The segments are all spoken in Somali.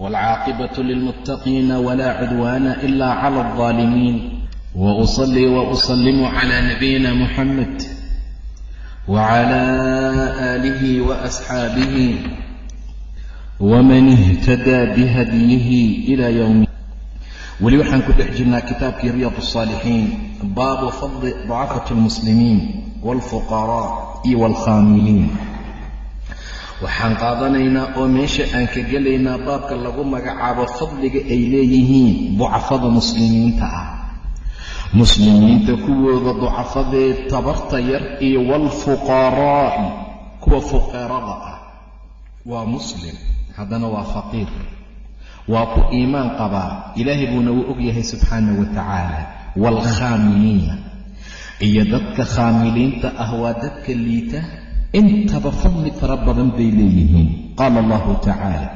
waalcaaqibatu lilmuttaqiina walaa cudwaana ila cala aldaalimiin wa usalii wa usalimu calaa nabiyina muxamed wacala aalihi wa asxaabihi waman ihtadaa bihadyihi ila ywmi weli waxaan ku dhex jirnaa kitaabkii riyaad saalixiin baabu fadli dacafati lmuslimiin waalfuqaraa iyo waalkhaamiliin waxaan qaadanaynaa oo meesha aan ka gelaynaa baabka lagu magacaabo fadliga ay leeyihiin ducafada muslimiinta ah. Muslimiinta kuwooda ducafadee tabarta yar iyo waalfuqaraa'i kuwa fuqarada ah. Waa muslim haddana waa faqiir. Waa ku iimaan qabaa. Ilaahay buuna uu og yahay subxaanah wa tacaala waalkhaamiliina iyo dadka khaamiliinta ah waa dadka liita intaba fadli fara badan bay leeyihiin qaala allahu tacaala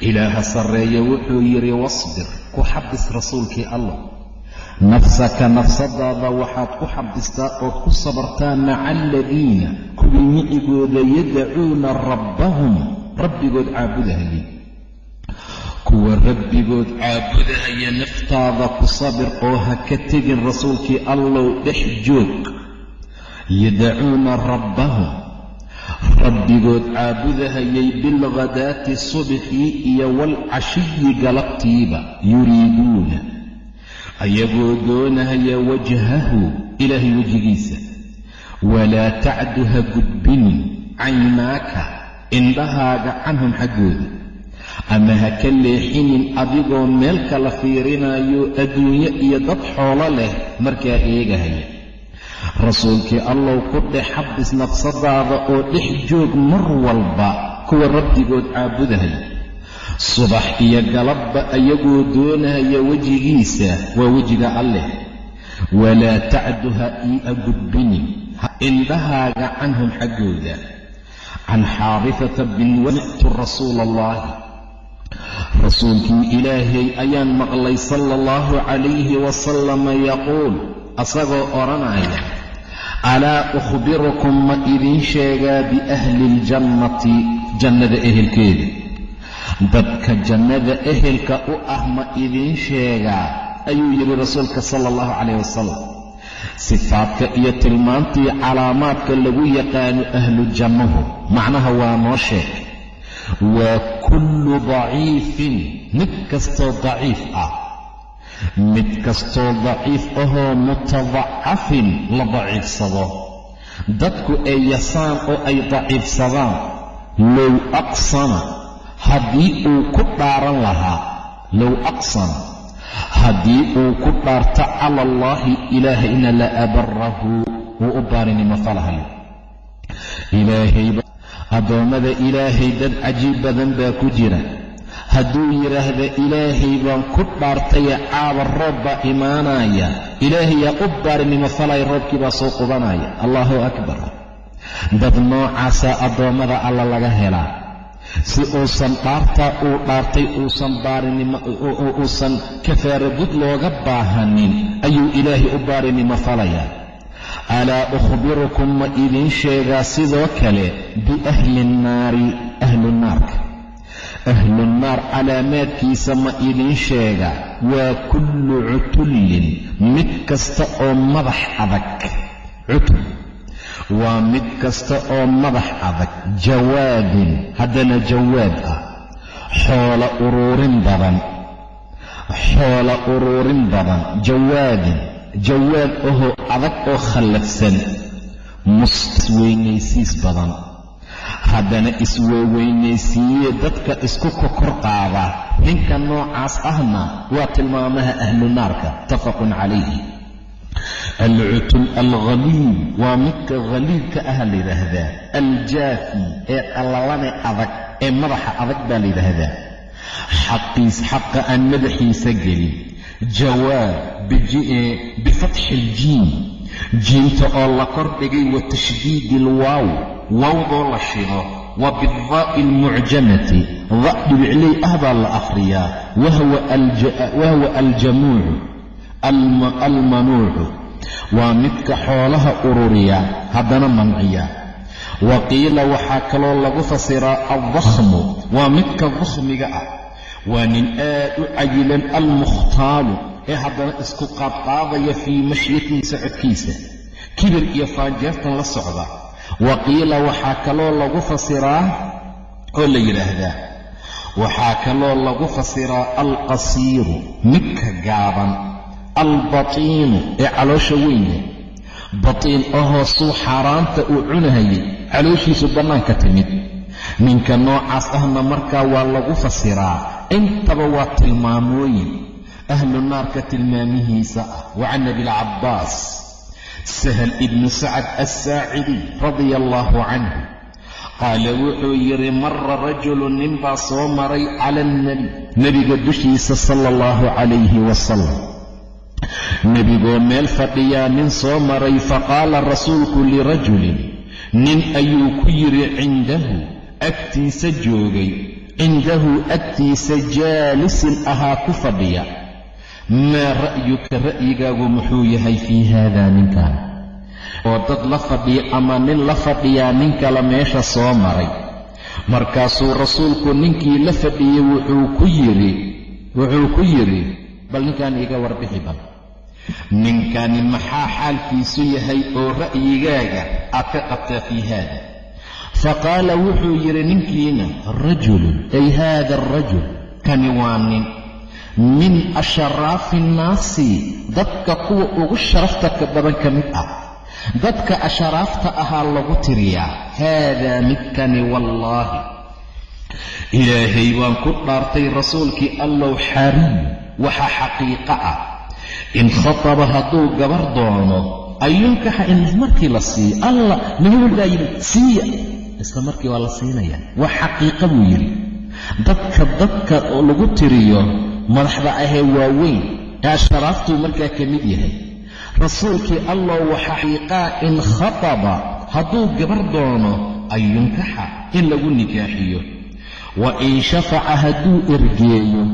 ilaaha sarreeye wuxuu yidhi wasbir ku xabis rasuulkii allah nafsaka nafsadaada waxaad ku xabistaa ood ku sabartaa maca aladiina kuwii micigooda yadacuuna rabbahum rabbigood caabudahayay kuwa rabbigood caabudahaya naftaada ku sabir oo ha ka tegin rasuulkii allow dhex joog yadacuuna rabbahum rabbigood caabudahayay bilghadaati subxii iyo waalcashiyi galabtiiba yuriiduuna ayagoo doonahaya wajhahu ilaahay wejigiisa walaa tacdu ha gudbinin caynaaka indhahaaga canhum xaggooda ama ha ka leexinin adigoo meel kala fiirinayo adduunyo iyo dad xoolo leh markaa eegahaya rasuulkii allow ku dhex xabis nafsadaada oo dhex joog mar walba kuwa rabbigood caabudahaya subax iyo galabba ayagoo doonahaya wejigiisa waa wejiga alleh walaa tacdu ha ii-a gudbinin indhahaaga canhum xaggooda. Can xaarifata bin wamictu rasuula allahi rasuulkii ilaahay ayaan maqlay sala allahu calayhi wasalama yaquul asagoo odhanaya alaa ukhbirukum ma idiin sheegaa biahli iljannati jannada ehelkeeda? Dadka jannada ehelka u ah ma idiin sheegaa ayuu yidhi rasuulka sala allahu calayh wasalam sifaadka iyo tilmaantii calaamaadka lagu yaqaano ahlu jannuhu macnaha waa noo sheeg. Waa kullu daciifin mid kastoo daciif ah mid kastoo daciif ahoo mutadacafin la daciifsado. Dadku ay yasaan oo ay daciifsadaan. Low aqsama haddii uu ku dhaaran lahaa. Low aqsama haddii uu ku dhaarto cala allaahi ilaahayna la abarahu wuu u baarinimo falahayo ilaahayba addoommada ilaahay dad cajiib badan baa ku jira hadduu yidhaahda ilaahay baan ku dhaartaye caaba roob baa imaanaya. Ilaahayaa u baarinimo falay roobkii baa soo qubanaya. Allaahu akbar. Dad noocaasaa addoommada alla laga helaa si uusan dhaartaa uu dhaartay uusan baarinimo uusan kafaara gud looga baahanin ayuu ilaahay u baarinimo falayaa alaa ukhbirukum ma idiin sheegaa sidoo kale biahli nnaari ahlu naarka ahlu naar calaamaadkiisa ma idiin sheega. Waa kullu cutullin mid kasta oo madax adag. Cutul. Waa mid kasta oo madax adag. Jawaadin haddana jawaad ah. Xoola uruurin badan. Xoola uruurin badan. Jawaadin jawaad ahoo adag oo khallafsan musweynaysiis badan haddana isweeweynaysiiye dadka isku kokor qaada. Ninka noocaas ahna waa tilmaamaha ahlu naarka. Muttafaqun calayhi. Alcutul alghaliib waa midka haliibka ah layidhaahdaa aljaafi ee qallalane adag ee madaxa adag baa la yidhaahdaa xaqiis xaqa aan madaxiisa gelin. Jawaab bifatxi iljiim jiimta oo la kor dhigay wa tashdiidi ilwaaw waawdoo la shido wa bidaa'i almucjamati da dhibicley ah baa la akhriyaa wahwa aljamuucu almanuucu waa midka xoolaha ururiya haddana manciya. Wa qiila waxaa kaloo lagu fasiraa aldakhmu waa midka dakhmiga ah. Waa nin aad u cayilan almukhtaalu ee haddana isku qaadqaadaya fii mashyatin socodkiisa. Kibir iyo faanjeertan la socda wa qiila waxaa kaloo lagu fasiraa oo la yidhaahdaa. Waxaa kaloo lagu fasiraa alqasiiru midka gaaban albatiinu ee caloosha weyne batiin ahoosuu xaaraanta uu cunahayay calooshiisu bannaanka timid. Ninka noocaas ahna markaa waa lagu fasiraa. Intaba waa tilmaamooyin. Ahlu naarka tilmaamihiisa ah wa can abilcabbaas sahal ibnu sacad assaacidi radia allaahu canhu qaala wuxuu yidhi mara rajulu ninbaa soo maray cala alnebi nebiga dushiisa sala allahu calayhi wasalam nebigoo meel fadhiyaa nin soo maray faqaala rasuulku lirajulin nin ayuu ku yidhi cindahu agtiisa joogay cindahu agtiisa jaalisin ahaa ku fadhiya maa ra'yuka ra'yigaagu muxuu yahay fii haadaa ninkan oo dad la fadhiya ama nin la fadhiyaa nin kale meesha soo maray markaasuu rasuulku ninkii la fadhiyey wuxuu ku yidhi wuxuu ku yidhi bal ninkan iga warbixi bal ninkani maxaa xaalkiisu yahay oo ra'yigaaga aad ka qabtaa fii haada faqaala wuxuu yidhi ninkiina rajulun ay haada arajul kani waa nin min asharaafi annaasi dadka kuwa ugu sharafta ka badan ka mid ah. Dadka asharaafta ahaa lagu tiriyaa haadaa midkani wallaahi. Ilaahay baan ku dhaartay rasuulkii allow xariy waxaa xaqiiqa ah. In khataba hadduu gabar doono ayunkaxa in markii la siiyo allah nabigul baa yidhi siiya. Isla markii waa la siinaya waa xaqiiqa buu yidhi. Dadka dadka oo lagu tiriyo madaxda ahee waaweyn ee asharaaftuu markaa ka mid yahay. Rasuulkii allah waxa xaqiiqaa in khataba hadduu gabar doono an yunkaxa in lagu nikaaxiyo. Wa in shafaca hadduu ergeeyo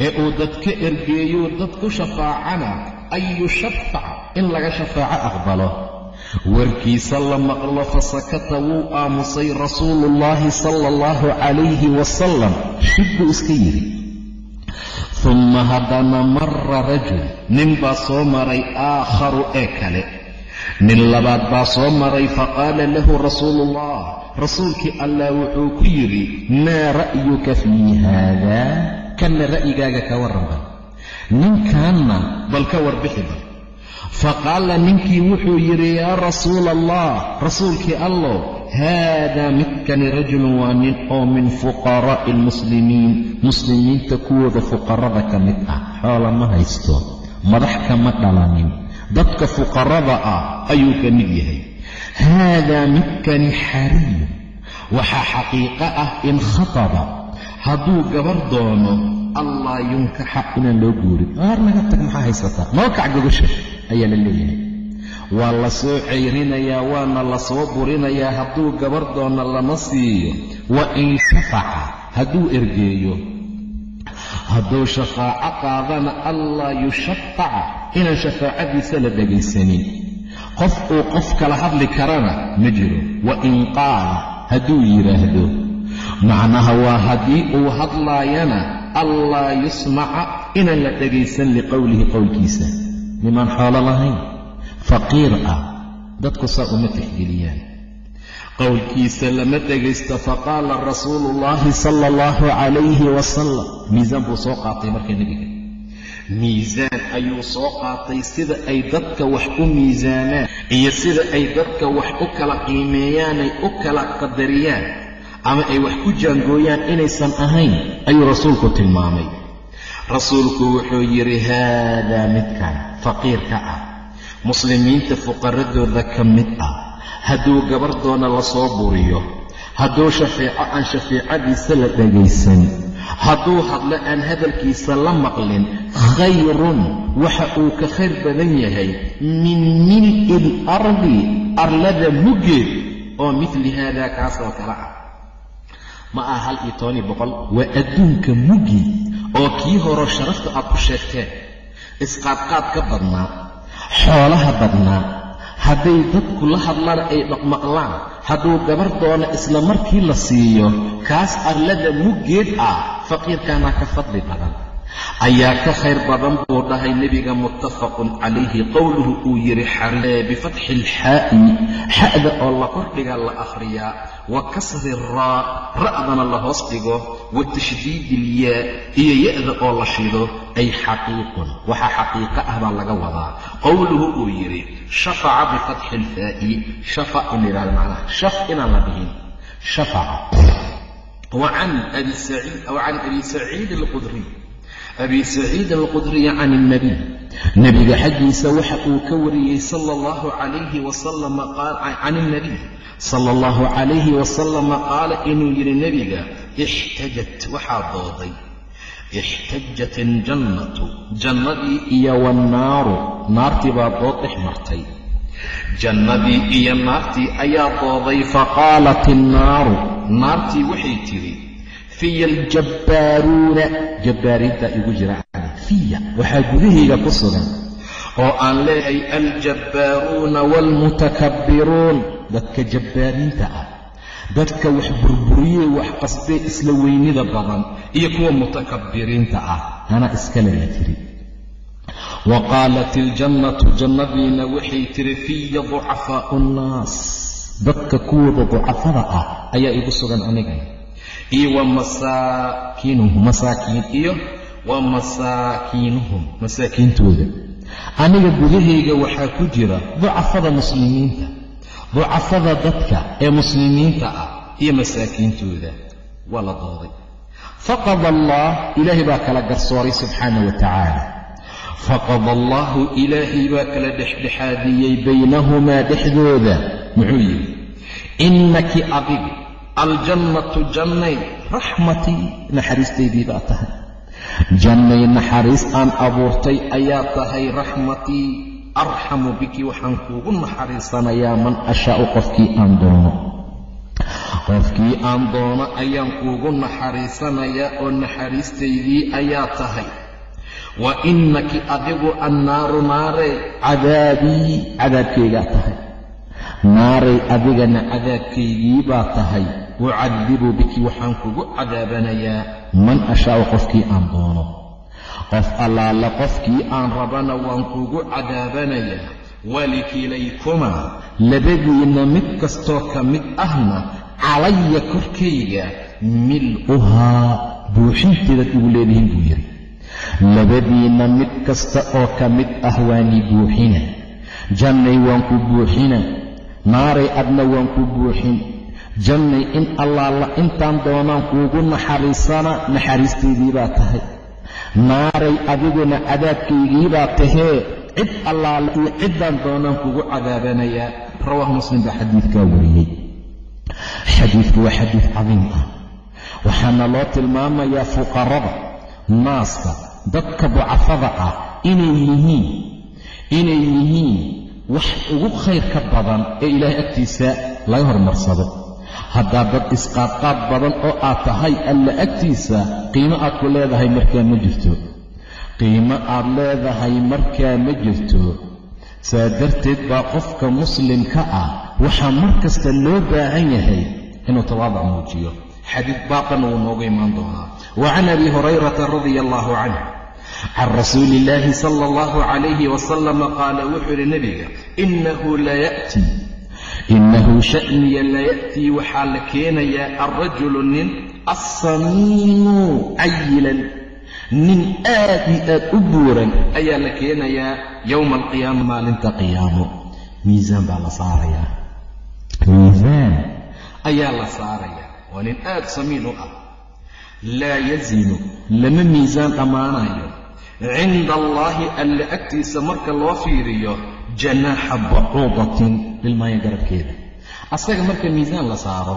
ee uu dadka ergeeyo dad ku shafaacana an yushafac in laga shafaaco aqbalo. Warkiisa la maqlo fasakata wuu aamusay rasuuluullaahi sala allahu calayhi wasalam shib buu iska yidhi humma haddana mara rajul nin baa soo maray aakharu ee kale nin labaad baa soo maray faqaala lahu rasuuluullah rasuulkii allah wuxuu ku yidhi maa ra'yuka fii haada kanna ra'yigaaga ka warran bal ninkaanna bal ka warbixi bal faqaala ninkii wuxuu yidhi yaa rasuula allah rasuulkii allow haadaa midkani rajulun waa nin oo min fuqaraa'i almuslimiin muslimiinta kuwooda fuqarada ka mid ah. Xoola ma haysto madax kama dhalanin. Dadka fuqarada ah ayuu ka mid yahay. Haadaa midkani xariyu waxaa xaqiiqo ah in khataba hadduu gabar doono allaa yunkaxa inaan loo guurin. Maar naga tag maxaa haysataa noo kac gogosha ayaa la leeyahay. Waa la soo cayrinayaa waana la soo burinayaa hadduu gabar doona lama siiyo. Wa in shafaca hadduu ergeeyo. Hadduu shafaaco qaadana allaa yushafaca inaan shafaacadiisa la dhegaysanin. Qof uu qof kala hadli karana ma jiro. Wa in qaala hadduu yidhaahdo macnaha waa haddii uu hadlaayana allaa yusmaca inaan la dhegaysan liqowlihi qowlkiisa nimaan xoolo lahayn. Faqiir ah. Dadku saa uma tixgeliyaan. Qowlkiisa lama dhegaysto faqaala rasuulu ullaahi sala allahu calayhi wasalam miisaan buu soo qaatay marka nebiga miisaan ayuu soo qaatay sida ay dadka wax u miisaamaan iyo sida ay dadka wax u kala qiimeeyaanay u kala qadariyaan ama ay wax ku jaangooyaan inaysan ahayn ayuu rasuulku tilmaamay rasuulku wuxuu yidhi haadaa midkan faqiirka ah. Muslimiinta fuqaradooda ka mid ah. Hadduu gabar doona la soo buriyo hadduu shafeeco aan shafeecadiisa la dhagaysan hadduu hadlo aan hadalkiisa la maqlin khayrun waxa uu ka khayr badan yahay min mil'i alardi arlada muggeed oo midli haadaa kaasoo kale ah. Ma aha hal iyo tobani boqol. Waa adduunka muggi oo kii horo sharafta aad ku sheegteen isqaadqaad ka badnaa xoolaha badnaa hadday dadku la hadlana ay dhaqmaqlaan hadduu gabar doono isla markii la siiyo kaas arlada muggeed ah faqiirkaanaa ka fadli badan ayaa ka khayr badan buu dhahay nebiga muttafaqun calayhi. Qowluhu uu yidhi bifatxi ilxaa'i xa'da oo la kordhiga la akhriyaa wa kasri raa ra'dana la hoos dhigo wa tashdiidi ilyaa iyo ya'da oo la shido ay xaqiiqun. Waxaa xaqiiqo ah baa laga wadaa. Qowluhu uu yidhi shafaca bifatxi ilfaa'i shafac in yidhahda macnaha shaf inaan la dhihin shafaca wacan abi saciid alqudriy abi saciid alqudriy can ilnabiy nebiga xaggiisa waxa uu ka wariyey sala allahu calayhi wasalama can ilnabiy sala allahu calayhi wasalama qaala inuu yidhi nebiga ixtajat waxaa dooday. Ixtajat aljannatu jannadii iyo wannaaru naartii baa dood dhex martay. Jannadii iyo naartii ayaa dooday faqaalat innaaru naartii waxay tidhi fiya aljabbaaruuna jabbaariintaa igu jira. Fiya. Waxaa gudahayga ku sugan. Oo aan leeyahay aljabbaaruuna waalmutakabbiruun dadka jabbaariinta ah. Dadka wax burburiyey wax qastee isla weynida badan. Iyo kuwa mutakabbiriinta ah. Anaa iskale la tiri. Wa qaalat iljannatu jannadiina waxay tiri fiya ducafaa'u nnaas. Dadka kuwooda ducafada ah ayaa igu sugan aniga iyo wa masaakiinuhum masaakiin iyo wa masaakiinuhum masaakiintooda. Aniga gudahayga waxaa ku jira ducafada muslimiinta ducafada dadka ee muslimiinta ah iyo masaakiintooda. Waa la dooday. Faqada allah ilaahay baa kala garsooray subxaana wa tacaala faqada allaahu ilaahay baa kala dhexdhexaadiyey baynahumaa dhexdooda. Muxuu yidhi innaki adigu aljannatu jannay raxmatii naxariistaydii baa tahay. Jannay naxariis aan abuurtay ayaa tahay raxmatii arxamu biki waxaan kuugu naxariisanayaa man ashaa'u qofkii aan doono. Qofkii aan doono ayaan kuugu naxariisanayaa oo naxariistaydii ayaa tahay. Wa innaki adigu annaaru naarey cadaabii cadaabkaygaa tahay. Naaray adigana cadaabkaygii baa tahay ucadibu biki waxaan kugu cadaabanayaa man ashaa'u qofkii aan doono qof allaala qofkii aan rabana waan kugu cadaabanayaa walikilaykumaa labadiinna mid kastoo ka mid ahna calaya korkayga mil'uhaa buuxinteedaad igu leedihiin buu yidhi labadiinna mid kasta oo ka mid ah waanii buuxina jannay waan ku buuxina naaray adna waan ku buuxin jannay in allaala intaan doonaan kuugu naxariisana naxariistaydii baa tahay. Naaray adiguna cadaabkaygiibaa tahee cid allaala iyo ciddaan doonaan kugu cadaabanayaa. Rawaah muslim baa xadiidkaa wariyey. Xadiidku waa xadiid cadiim ah. Waxaana loo tilmaamayaa fuqarada naaska dadka ducafada ah inay yihiin inay yihiin wax ugu khayrka badan ee ilaahay agtiisa laga hormarsado haddaa dad isqaadqaad badan oo aad tahay alla agtiisa qiimo aad ku leedahay markaa ma jirto. Qiimo aad leedahay markaa ma jirto. Saa darteed baa qofka muslimka ah waxaa mar kasta loo baahan yahay inuu tawaadac muujiyo. Xadiid baaqana wuu noogu imaan doonaa. Wa can abi hurayrata radia allahu canh can rasuuli illaahi sala allahu calayhi wasalama qaala wuxuu yidhi nebiga innahu laya'tii innahu sha'niya laya'tii waxaa la keenayaa alrajulu nin assamiinu cayilan nin aad iyo aad u buuran ayaa la keenayaa yowma alqiyaama maalinta qiyaamo miisaan baa la saarayaa miisaan ayaa la saarayaa waa nin aad samiin u ah laa yazinu lama miisaan dhammaanayo cinda allaahi alle agtiisa marka loo fiiriyo janaaxa bacuudatin lilmaayo garabkeeda. Asaga marka miisaan la saaro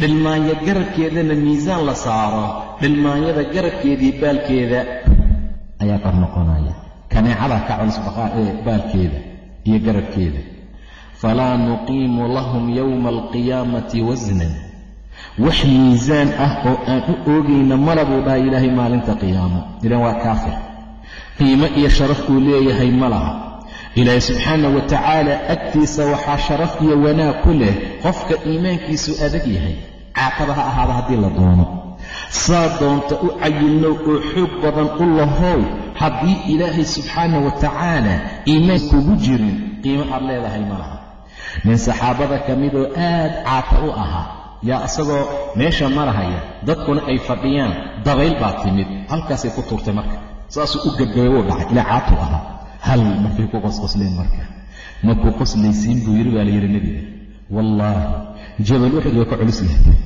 dhilmaanyo garabkeedana miisaan la saaro dhilmaanyada garabkeedii baalkeeda ayaa kor noqonaya. Kaneecada ka culus baalkeeda iyo garabkeeda. Falaa nuqiimu lahum yowma alqiyaamati wasnan wax miisaan ah oo aan u oogayna mala buu dhaha ilaahay maalinta qiyaamo. Ilan waa kaafir. Qiimo iyo sharaf uu leeyahay ma laha ilaahay subxaana wa tacaala agtiisa waxaa sharaf iyo wanaag ku leh qofka iimaankiisu adag yahay. Caaqaba ha ahaada haddii la doono. Saa doonta u cayilnow oo xoog badan u lahow haddii ilaahay subxaana wa tacaala iimaan kugu jirin qiimo aad leedahay ma laha nin saxaabada ka midoo aad caata u ahaa yaa isagoo meesha marahaya dadkuna ay fadhiyaan dabayl baa timid halkaasay ku tuurtay marka. Saasuu u gabgabay wuu dhacay ilaa caatu ahaa hal markay ku qosqosleen marka? Markuu qoslaysiin buu yidhi baa la yidhi nebiga. Wallaahi jabal uxud waa ka culus yahay.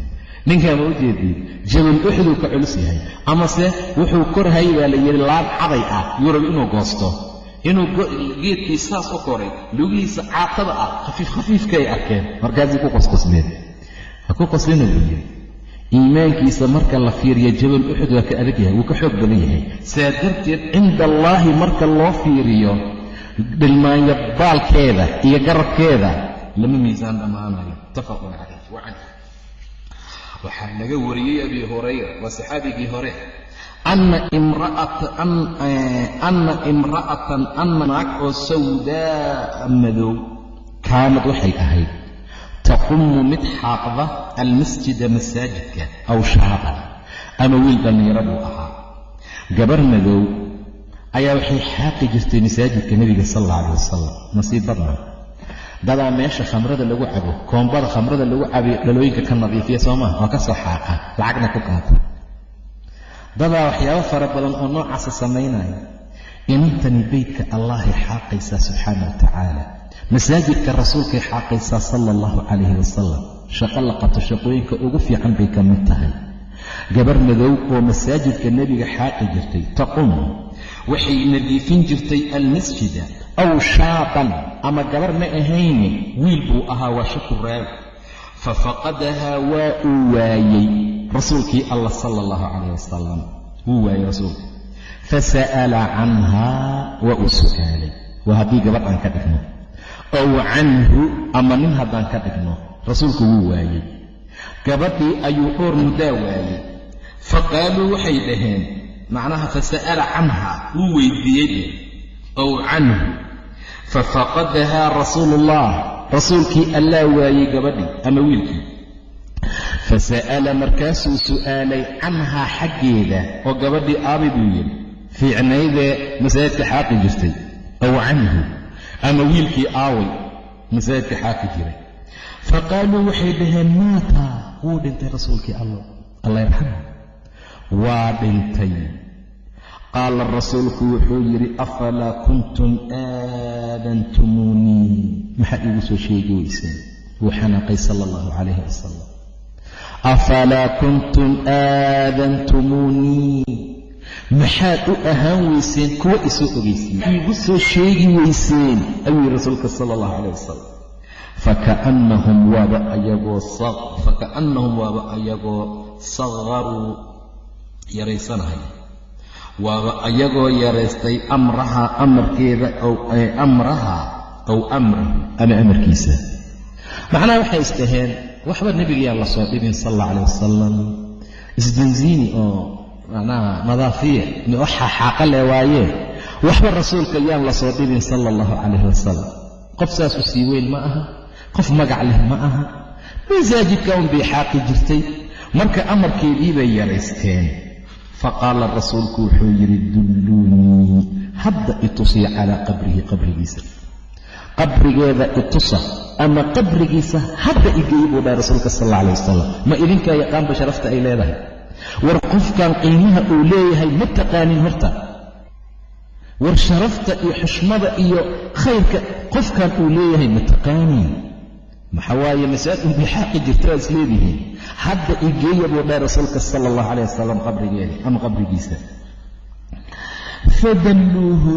Ninkaama u jeediyey? Jabal uxud uu ka culus yahay. Amase wuxuu korhayay baa la yidhi laab caday ah yurab inuu goosto. Inuu geedkii saas u koray lugihiisa caatada ah khafiif khafiifka ay arkeen. Markaasay ku qosqosleen. Ha ku qoslina buu yidhi iimaankiisa marka la fiiriya jabal uxud waa ka adag yahay wuu ka xoog badan yahay. Saa darteed cinda allaahi marka loo fiiriyo dhilmaanyo baalkeeda iyo garabkeeda lama miisaan dhammaanayo muttafaqun calayh wacan waxaa laga wariyey abi hurayra waa saxaabigii hore anna imra'atan anna naag oo sawdaa madow kaanad waxay ahayd taqumu mid xaaqda almasjida masaajidka aw shaaban ama wiil dhallinyaro buu ahaa gabar madow ayaa waxay xaaqi jirtay masaajidka nebiga sal alla aleh wasalam nasiib badna dadaa meesha khamrada lagu cabo koombada khamrada lagu cabayo dhalooyinka ka nadiifiya soo maa oo ka soo xaaqa lacagna ku qaata dadaa waxyaabo fara badan oo noocaasa samaynaya inantani beydka allahay xaaqaysaa subxaana wa tacaala masaajidka rasuulkay xaaqaysaa sala allahu calayhi wasalam shaqo la qabto shaqooyinka ugu fiican bay ka mid tahay. Gabar madow oo masaajidka nebiga xaaqi jirtay taqum waxay nadiifin jirtay almasjida aw shaaban ama gabar ma ahayne wiil buu ahaa waa shaku raawi fa faqadahaa waa uu waayey rasuulkii allah sala allahu calayh wasalam wuu waayey rasuulka. Fasa'ala canhaa waa uu su'aalay waa haddii gabadh aan ka dhigno ow canhu ama nin haddaan ka dhigno rasuulku wuu waayey. Gabadhii ayuu dhowr muddaa waayey. Fa qaaluu waxay dhaheen macnaha fasa'ala canha wuu weydiiyey. Ow canhu. Fafaqadahaa rasuuluullah rasuulkii allaa waayey gabadhii ama wiilkii. Fasa'ala markaasuu su'aalay canhaa xaggeeda oo gabadhii aabi buu yidhi. Fiicnaydee masaajidka xaaqi jirtay. Ow canhu ama wiilkii aaway masaajidka xaaqi jiray. Fa qaaluu waxay dhaheen maata wuu dhintay rasuulkii allah allah yarxamhu. Waa dhintay. Qaala rasuulku wuxuu yidhi afalaa kuntum aadantumuunii? Maxaa iigu soo sheegi weyseen wuu xanaaqay sala allahu calayhi wasalam afalaa kuntum aadantumuunii maxaad u ahaan weyseen kuwa isoo ogeysiin iigu soo sheegi weyseen ayuu yidhi rasuulka sala allahu calayh wasalam faka'annahum waaba ayagoo faka'annahum waaba ayagoo sagaruu yaraysanaya waaba ayagoo yaraystay amraha amarkeeda amraha ow amrahu ama amarkiisa. Macnaha waxay isdhaheen waxba nebigayaan la soo dhibin sal alla calah wasalam isbenziini oo macnaha nadaafiya waxa xaaqa le waayee waxba rasuulka yaan la soo dhibin sala allahu calayh wasalam qof saas u sii weyn ma aha qof magac leh ma aha. Masaajidka un bay xaaqi jirtay marka amarkeedii bay yaraysteen. Faqaala rasuulku wuxuu yidhi dulluunii hadda itusiya calaa qabrihi qabrigiisa. Qabrigeeda itusa ama qabrigiisa hadda igeeyi buu dhahay rasuulka sal alla alay wasalam ma idinkaa yaqaanba sharafta ay leedahay war qofkan qiimaha uu leeyahay ma taqaanin horta. War sharafta iyo xushmada iyo khayrka qofkan uu leeyahay ma taqaanin. Maxaa waaye masaa'id unbay xaaqi jirta waa isleedihiin hadda igeeya buu dhahay rasuulka sala allahu calayh wasalam qabrigeeda ama qabrigiisa. Fadalluuhu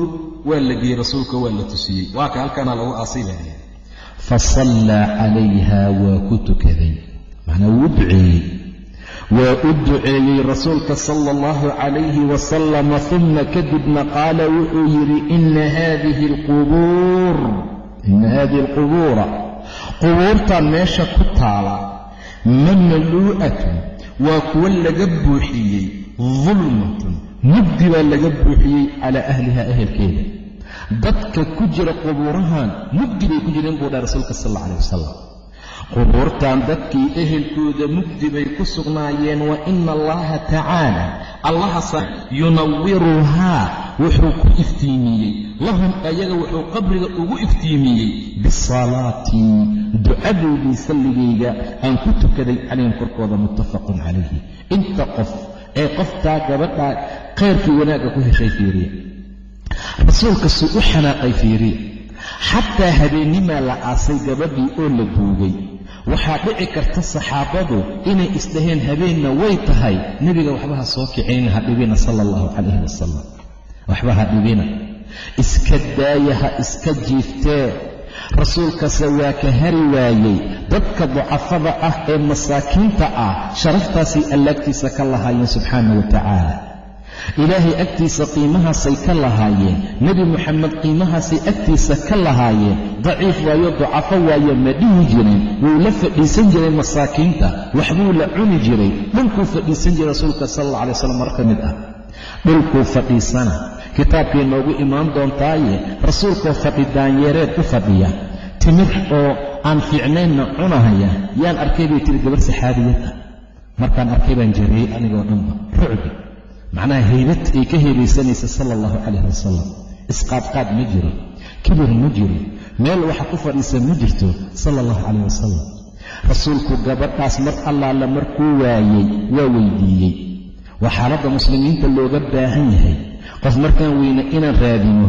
waa la geeyey rasuulka waa la tusiyey. Waa ka halkaana lagu aasiilaya fasallaa calayha waa ku tukaday. Macnaa wuu duceeyey waa u duceeyey rasuulka sala allahu calayhi wasalama uma kadibna qaala wuxuu yidhi ina haadihi alqubuur. Ina haadihi alqubuura. Qubuurtan meesha ku taala mamluu'atun waa kuwo laga buuxiyey dulmatun mugdi baa laga buuxiyey calaa ahliha ehelkeeda. Dadka ku jira qubuurahan mugdi bay ku jireen buu dhaha rasuulka sal alla alayh wasalam qubuurtan dadkii ehelkooda mugdi bay ku sugnaayeen wa ina allaha tacaala allaha yunawiruhaa wuxuu ku iftiimiyey. Lahum ayaga wuxuu qabriga ugu iftiimiyey. Bisalaati ducadoodii salligayga aan ku tukaday calayhim korkooda muttafaqun calayhi. Inta qof ee qoftaa gabadhaa khayrkii wanaagga ku heshay fiiriya rasuulka suu u xanaaqay fiiriya xataa habeennimaa la aasay gabadhii oo la duugay waxaa dhici karta saxaabadu inay isdhaheen habeenna way tahay. Nebiga waxba ha soo kicayna ha dhibina sala allahu calayhi wasalam waxba ha dhibina. Iska daaya ha iska jiiftee rasuulkase waa ka hari waayey. Dadka ducafada ah ee masaakiinta ah sharaftaasay allaagtiisa ka lahaayeen subxaana wa tacaala ilaahay agtiisa qiimahaasay ka lahaayeen nebi moxamed qiimahaasay agtiisa ka lahaayeen daciif waayo ducafo waayo ma dhihi jirin. Wuu la fadhiisan jiray masaakiinta. Waxbuu la cuni jiray. Dhulkuu fadhiisan jiray rasuulka sal alla alay waslam mar ka mid ah. Dhulkuu fadhiisana. Kitaabkay noogu imaan doontaaye rasuulkoo fadhi daanyeereed u fadhiya. Timir oo aan fiicnaynna cunahaya yaan arkay bay tiri gabar saxaabiyad ah markaan arkay baan jariyey anigoo dhanba rucbi macnaha haybad ay ka heebaysanaysa sala allahu calayh wasalam isqaadqaad ma jiro. Kibir ma jiro. Meel waxa ku fadhiisa ma jirto sala allahu calayh wasalam rasuulku gabadhaas mar allaala markuu waayey waa weydiiyey. Waa xaaladda muslimiinta looga baahan yahay. Qof markaan weyne inaan raadino.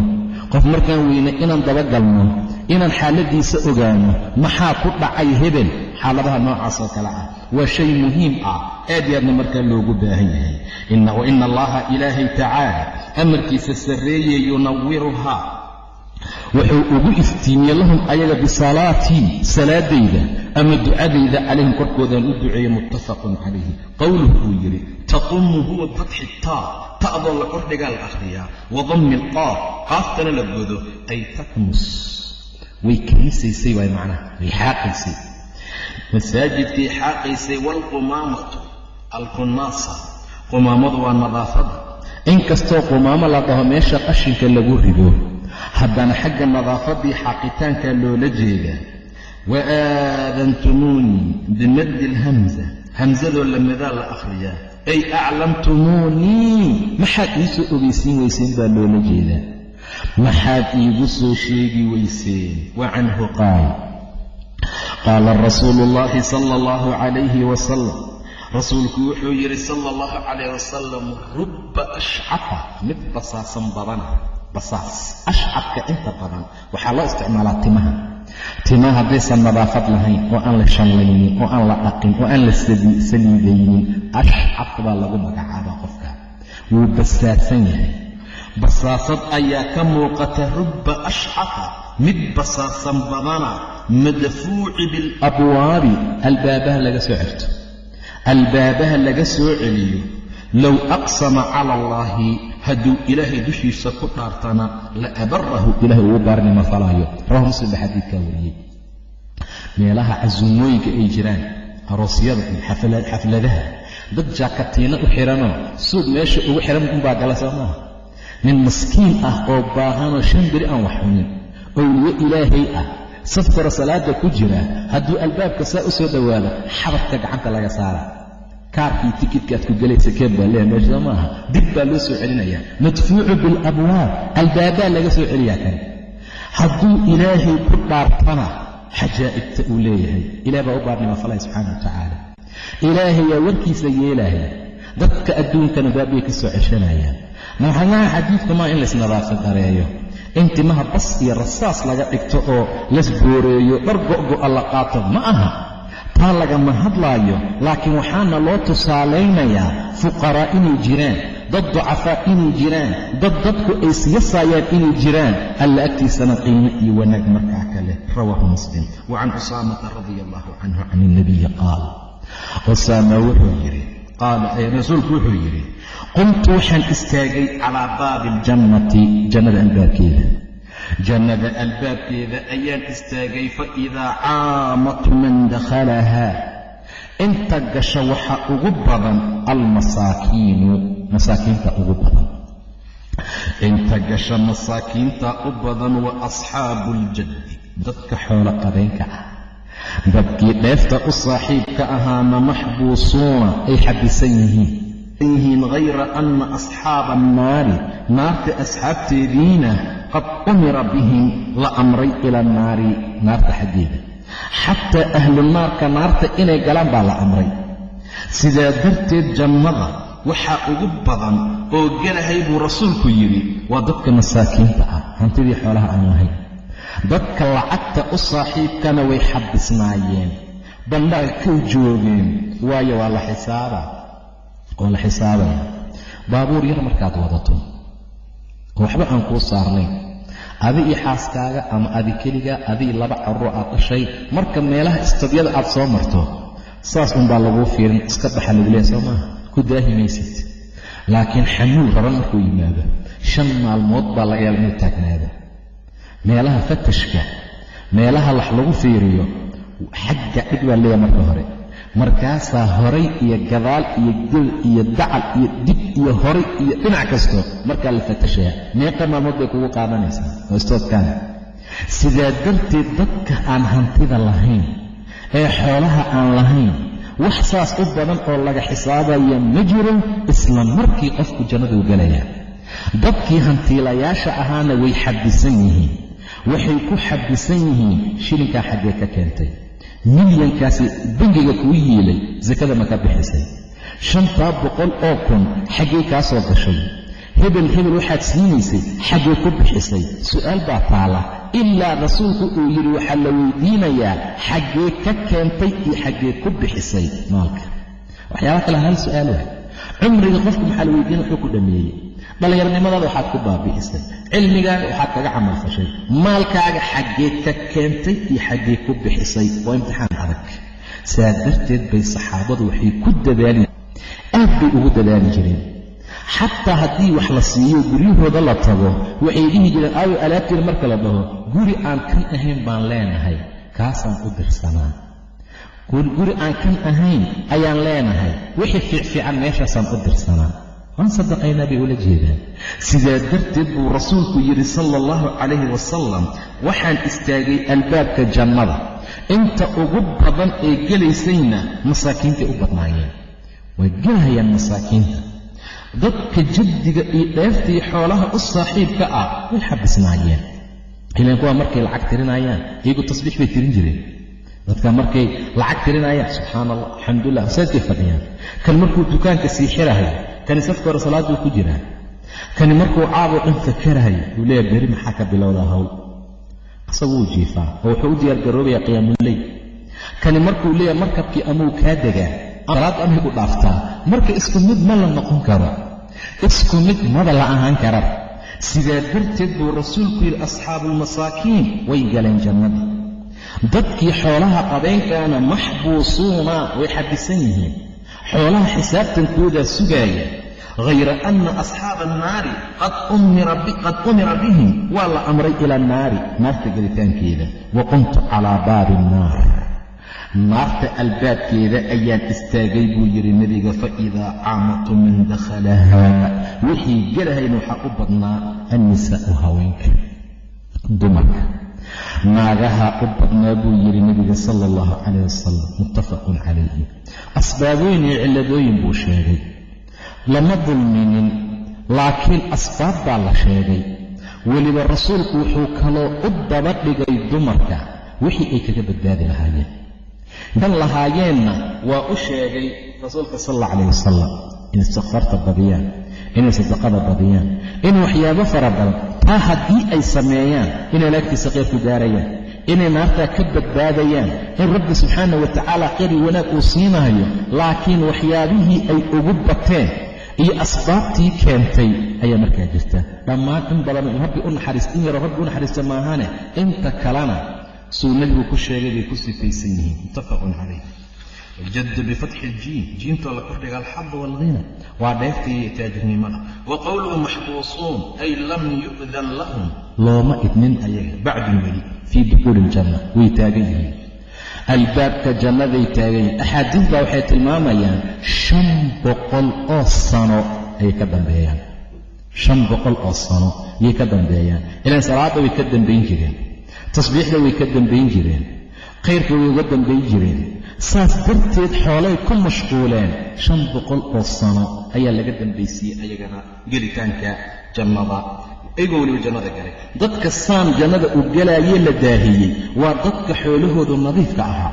Qof markaan weyne inaan dabagalno inaan xaaladiisa ogaano maxaa ku dhacay hebel? Xaaladaha noocaas oo kale ah waa shay muhiim ah aad iyo aadna markaa loogu baahan yahay. Wa ina allaha ilaahay tacaala amarkiisa sarreeye yunawiruhaa wuxuu ugu iftiimiyey lahum ayaga bisalaatii salaadayda ama ducadayda calayhim korkoodaan u duceeye muttafaqun calayhi. Qowluhu uu yidhi taqumu huwa fatxi taa ta'doo la kordhigaa la akhriyaa wa dammi alqaaf qaaftana la godo ay takmus way kanisaysay waay macnaha way xaaqaysay masaajidkay xaaqaysay waalqumaamatu alkunaasa qumaamadu waa nadaafada inkastoo qumaamo la dhaho meesha qashinka lagu rido. Haddana xagga nadaafadii xaaqitaankaa loola jeedaa wa aadantumuunii bimaddi alhamza hamsadoo lamadaa la akhriyaa ay aclamtumuunii maxaad iisoo ogeysiin weyseen baa loola jeedaa maxaad iigu soo sheegi weyseen? Wa canhu qaal. Qaala rasuulu ullaahi sala allahu calayhi wasalam rasuulku wuxuu yidhi sala allahu calayh wasalam rubba ashcafa mid basaasan badana basaas ashcafka inta badan. Waxaa loo isticmaalaa timaha. Timaha haddaysan nadaafad lahayn oo aan la shallaynin oo aan la dhaqin oo aan la saliidaynin ashcaf baa lagu magacaabaa qofka. Wuu basaasan yahay basaasad ayaa ka muuqata rubba ashcafa mid basaasan badana madafuuci bilabwaabi albaabaha laga soo certo albaabaha laga soo celiyo. Low aqsama cala allaahi hadduu ilaahay dushiisa ku dhaartana la abarahu ilaahay ugu baarnimo falaayo. Rawahu muslim baa xadiidkaa wariyey. Meelaha casuumooyinka ay jiraan aroosyada xafladaha dad jaakatiina u xiranoo suud meesha ugu xiran unbaa gala soo maaha nin maskiin ah oo baahanoo shan beri aan wax xunin owliyo ilaahay ah. Safkora salaada ku jira hadduu albaabka saa u soo dhowaado xabadka gacanta laga saara. Kaarkii tikidka aad ku gelaysa keen baa leeya meesha soo maaha? Dib baa loo soo celinayaa madfuucu bilabwaab albaabaa laga soo celiyaa kale hadduu ilaahay ku dhaartana xajaa'ibta uu leeyahay. Ilah baa u baarnima falaya subxaana wa tacaala. Ilaahayaa warkiisa yeelaya dadka adduunkana baabay ka soo ceshanayaan macnaha xadiidku maa in laysnadaafo dareeyo in timaha bas iyo rasaas laga dhigto oo lasbooreeyo dhar go'go'a la qaato ma aha. Taa lagama hadlaayo laakiin waxaana loo tusaalaynayaa fuqaraa inay jiraan dad ducafaa inay jiraan dad dadku ay siyasaayaan inay jiraan. Alla agtiisana qiimo iyo wanaag markaa kale. Rawaahu muslim. Wa can usaamata radia allahu canhu can ilnabiyi qaal. Usaama wuxuu yidhi rasuulku wuxuu yidhi qumtu waxaan istaagay calaa baabi aljannati jannada albaabkeeda. Jannada albaabkeeda ayaan istaagay fa idaa caamatu man dakhalahaa inta gasha waxa ugu badan almasaakiinu masaakiinta ugu badan. Inta gasha masaakiinta u badan wa asxaabu aljaddi dadka xoolo qabeenka ah dadkii dheefta u saaxiibka ahaana maxbuusuuna ay xabisan yihiin. Yihiin hayra anna asxaaba annaari naarta asxaabteediina qad umira bihim la amray ila annaari naarta xaggeeda. Xataa ahlu naarka naarta inay galaan baa la amray. Sidaa darteed jannada waxaa ugu badan oo gelahay buu rasuulku yidhi waa dadka masaakiinta ah hantidii xoolaha aan lahayn dadka lacagta u saaxiibkana way xabisnaayeen. Bandhaagkay joogeen. Waayo waa la xisaaba waa la xisaabaya baabuur yar markaad wadato waxba aan kuu saarnayn. Adi iyo xaaskaaga ama adi keliga adii laba carruur aad dhashay marka meelaha istadyada aad soo marto saas unbaa laguu fiirin iska baxa lagu leeya soo maaha ku daahi maysid. Laakiin xamuul raban markuu yimaado. Shan maalmood baa laga yaaba inuu taagnaado meelaha fatashka meelaha wax lagu fiiriyo xagga dhig baa leeyahay marka hore. Markaasaa horay iyo gadaal iyo gel iyo dacal iyo dib iyo horay iyo dhinac kasto markaa la fatashaya. Meeqa maalmood bay kugu qaadanaysaa oo istoodkaana sidaa darteed dadka aan hantida lahayn ee xoolaha aan lahayn wax saas u badan oo laga xisaabaya ma jiro isla markii qofku jannaduu gelaya dadkii hantiilayaasha ahaana way xabisan yihiin waxay ku xabisan yihiin shilinkaa xaggee ka keentay. Milyankaasi bangiga kuu yiilay sakada ma ka bixisay. Shantaa boqol oo kun xaggee kaa soo gashay. Hebel hebel waxaad siinaysay xaggee ku bixisay. Su'aal baa taala. Ilaa rasuulku uu yidhi waxaa la weydiinayaa xaggee ka keentay iyo xaggee ku bixisay maalka. Waxyaaba kale hal su'aal waay cumriga qofku maxaa la weydiina wuxuu ku dhameeyey dhallinyarnimadaada waxaad ku baabi'isay. Cilmigaaga waxaad kaga camalfashay maalkaaga xaggee ka keentay iyo xaggee ku bixisay. Waa imtixaan adag. Saa darteed bay saxaabadu waxay ku dadaali aad bay ugu dadaali jireen. Xataa haddii wax la siiyo guryahooda la tago waxay dhihi jireen aayo alaabteeda marka la dhaho guri aan kan ahayn baan leenahay. Kaasaan u dirsanaa. Guri aan kan ahayn ayaan leenahay. Wixii fiicfiican meeshaasaan u dirsanaa waan sadaqaynaa bay ula jeedaan. Sidaa darteed buu rasuulku yidhi sala allahu calayhi wasalam waxaan istaagay albaabka jannada. Inta ugu badan ee gelaysayna masaakiintay u badnaayeen. Way gelahayaan masaakiinta. Dadka jaddiga iyo dheeftii xoolaha u saaxiibka ah way xabisnaayeen. Ilaan kuwaa markay lacag tirinayaan iyagu tasbiix bay tirin jireen. Dadka markay lacag tirinayaan subxaana allah alxamdulilah masaajkay fadhiyaan. Kan markuu dukaanka sii xirahayo kani safka hore salaaduu ku jiraa. Kani markuu caaboo dhan fakarahayo wuu leeyahay beri maxaa ka bilowdaa hawl? Asagu wuu jiifaa oo wuxuu u diyaargaroobayaa qiyaamuleyl kani markuu leeyahay markabkii amuu kaa degaa salaad amay u dhaaftaa marka isku mid ma la noqon karo isku mid mada la ahaan karar. Sidaa darteed buu rasuulku yidhi asxaabuulmasaakiin way galeen jannada dadkii xoolaha qabeenkaana maxbuusuuna way xabisan yihiin xoolaha xisaabtankoodaa sugaaya hayra anna asxaaba annaari qad umira bihim waa la amray ila annaari naarta gelitaankeeda. Wa qumtu calaa baabi annaar naarta albaabkeeda ayaan istaagay buu yidhi nebiga fa idaa caamatu man dakhalahaa wixii gelahayna waxaa u badnaa annisaa'u haweenka. Dumarka. Naagahaa u badnaa buu yidhi nebiga sala allahu calayh wasalam muttafaqun calayhi asbaabooyin iyo cilladooyin buu sheegay. Lama dulminin laakiin asbaab baa la sheegay. Weliba rasuulku wuxuu kaloo u daba dhigay dumarka wixii ay kaga badbaadi lahaayeen. Dan lahaayeenna waa u sheegay rasuulka sal alla calayh wasalam inay istikfaarta badiyaan inay sadaqada badiyaan in waxyaabo fara badan. Taa haddii ay sameeyaan inay laagtiisa khayr ku gaarayaan inay naartaa ka badbaadayaan in rabbi subxaana wa tacaala iyo wanaag uu siinayo laakiin waxyaabihii ay ugu bateen iyo asbaabtii keentay ayaa markaa jirta. Dhammaan in badan rabbi u naxariist in yaroo rabbi u naxariista maahane inta kalena suu nebigu ku sheegay bay ku sifaysan yihiin. Muttafaqun calayh aljaddu bifatxi iljiim jiimtoo la kordhiga alxad waalghina waa dheeftii taajirnimada. Wa qowluhu maxbuusuun ay lam yu'dan lahum. Looma idnin ayaga bacdun weli fii dukuuli iljanna way taagan yihiin. Albaabka jannaday taagan yihiin. Axaadiis waxay tilmaamayaan shan boqol oo sano ayay ka dambeeyaan. Shan boqol oo sano ayay ka dambeeyaan. Ilaan salaadda way ka dambayn jireen. Tasbiixda way ka dambayn jireen. Khayrka way uga dambayn jireen. Saas darteed xoolay ku mashquuleen. Shan boqol oo sano ayaa laga dambaysiiyey ayagana gelitaanka jannada ayagoo weliba jannada galay. Dadka saan jannada u galaayee la daahiyey. Waa dadka xoolahoodu nadiifka ahaa.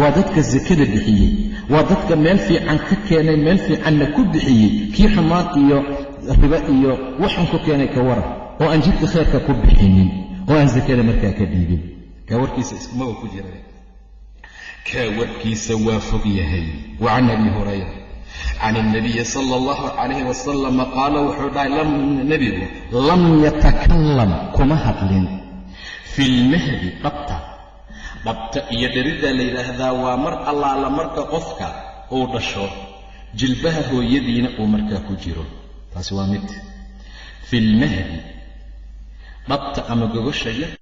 Waa dadka sakada bixiyey. Waa dadka meel fiican ka keenay meel fiicanna ku bixiyey. Kii xumaan iyo ribo iyo waxun ku keenay ka waran. Oo aan jidka khayrka ku bixinin. Oo aan sakada markaa ka dhiibin. Kaa warkiisa iskumaba ku jira kaa warkiisa waa fog yahay. Wa can abi hurayra can ilnabiyi sala allahu calayhi wasalama qaala wuxuu dhahay nebigu lam yatakallam kuma hadlin fi lmahdi dhabta dhabta iyo dheriddaa la yidhaahdaa waa mar allaala marka qofka uu dhasho jilbaha hooyadiina uu markaa ku jiro taasi waa mid fi lmahdi dhabta ama gogosha yar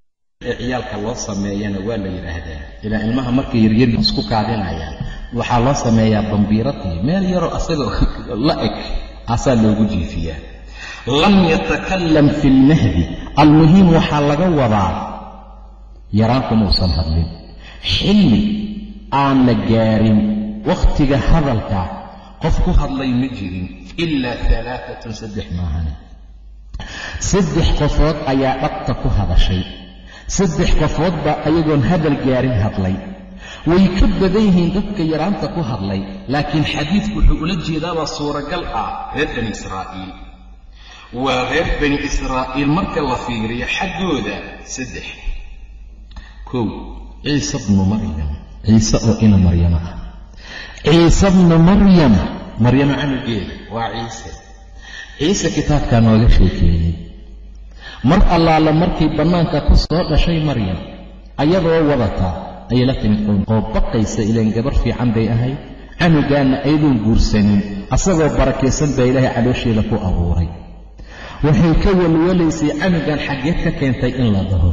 ee ciyaalka loo sameeyana waa la yidhaahdaa ilaa ilmaha markay yaryar isku kaadinayaan waxaa loo sameeyaa bambiiradii meel yaroo asagoo la eg asaa loogu jiifiyaa. Lam yatakallam fi lmahdi almuhiim waxaa laga wadaa yaraan kumausan hadlin. Xilli aan la gaarin wakhtiga hadalka qof ku hadlay ma jirin ilaa alaaatun saddex maahane. Saddex qofood ayaa dhabta ku hadashay. Saddex qofood baa ayagoon hadal gaarin hadlay way ka badan yihiin dadka yaraanta ku hadlay laakiin xadiidku wuxuu ula jeedaabaa suuragal ah reer bani israa'iil. Waa reer bani israa'iil marka la fiiriyo xaggooda saddex. Kow ciise bnu maryam. Ciise oo ina maryamo ah. Ciise bnu maryam. Maryamo canugeeda waa ciise. Ciise kitaabkaa nooga sheekeeyey. Mar allaala markay bannaanka ku soo dhashay maryam ayadoo wadataa ayay la timid oo baqaysa ilaan gabar fiican bay ahayd canugaanna ayadoon guursanin. Asagoo barakaysan baa ilaahay caloosheeda ku abuuray. Waxay ka walwalaysay canugan xaggeed ka keentay in la dhaho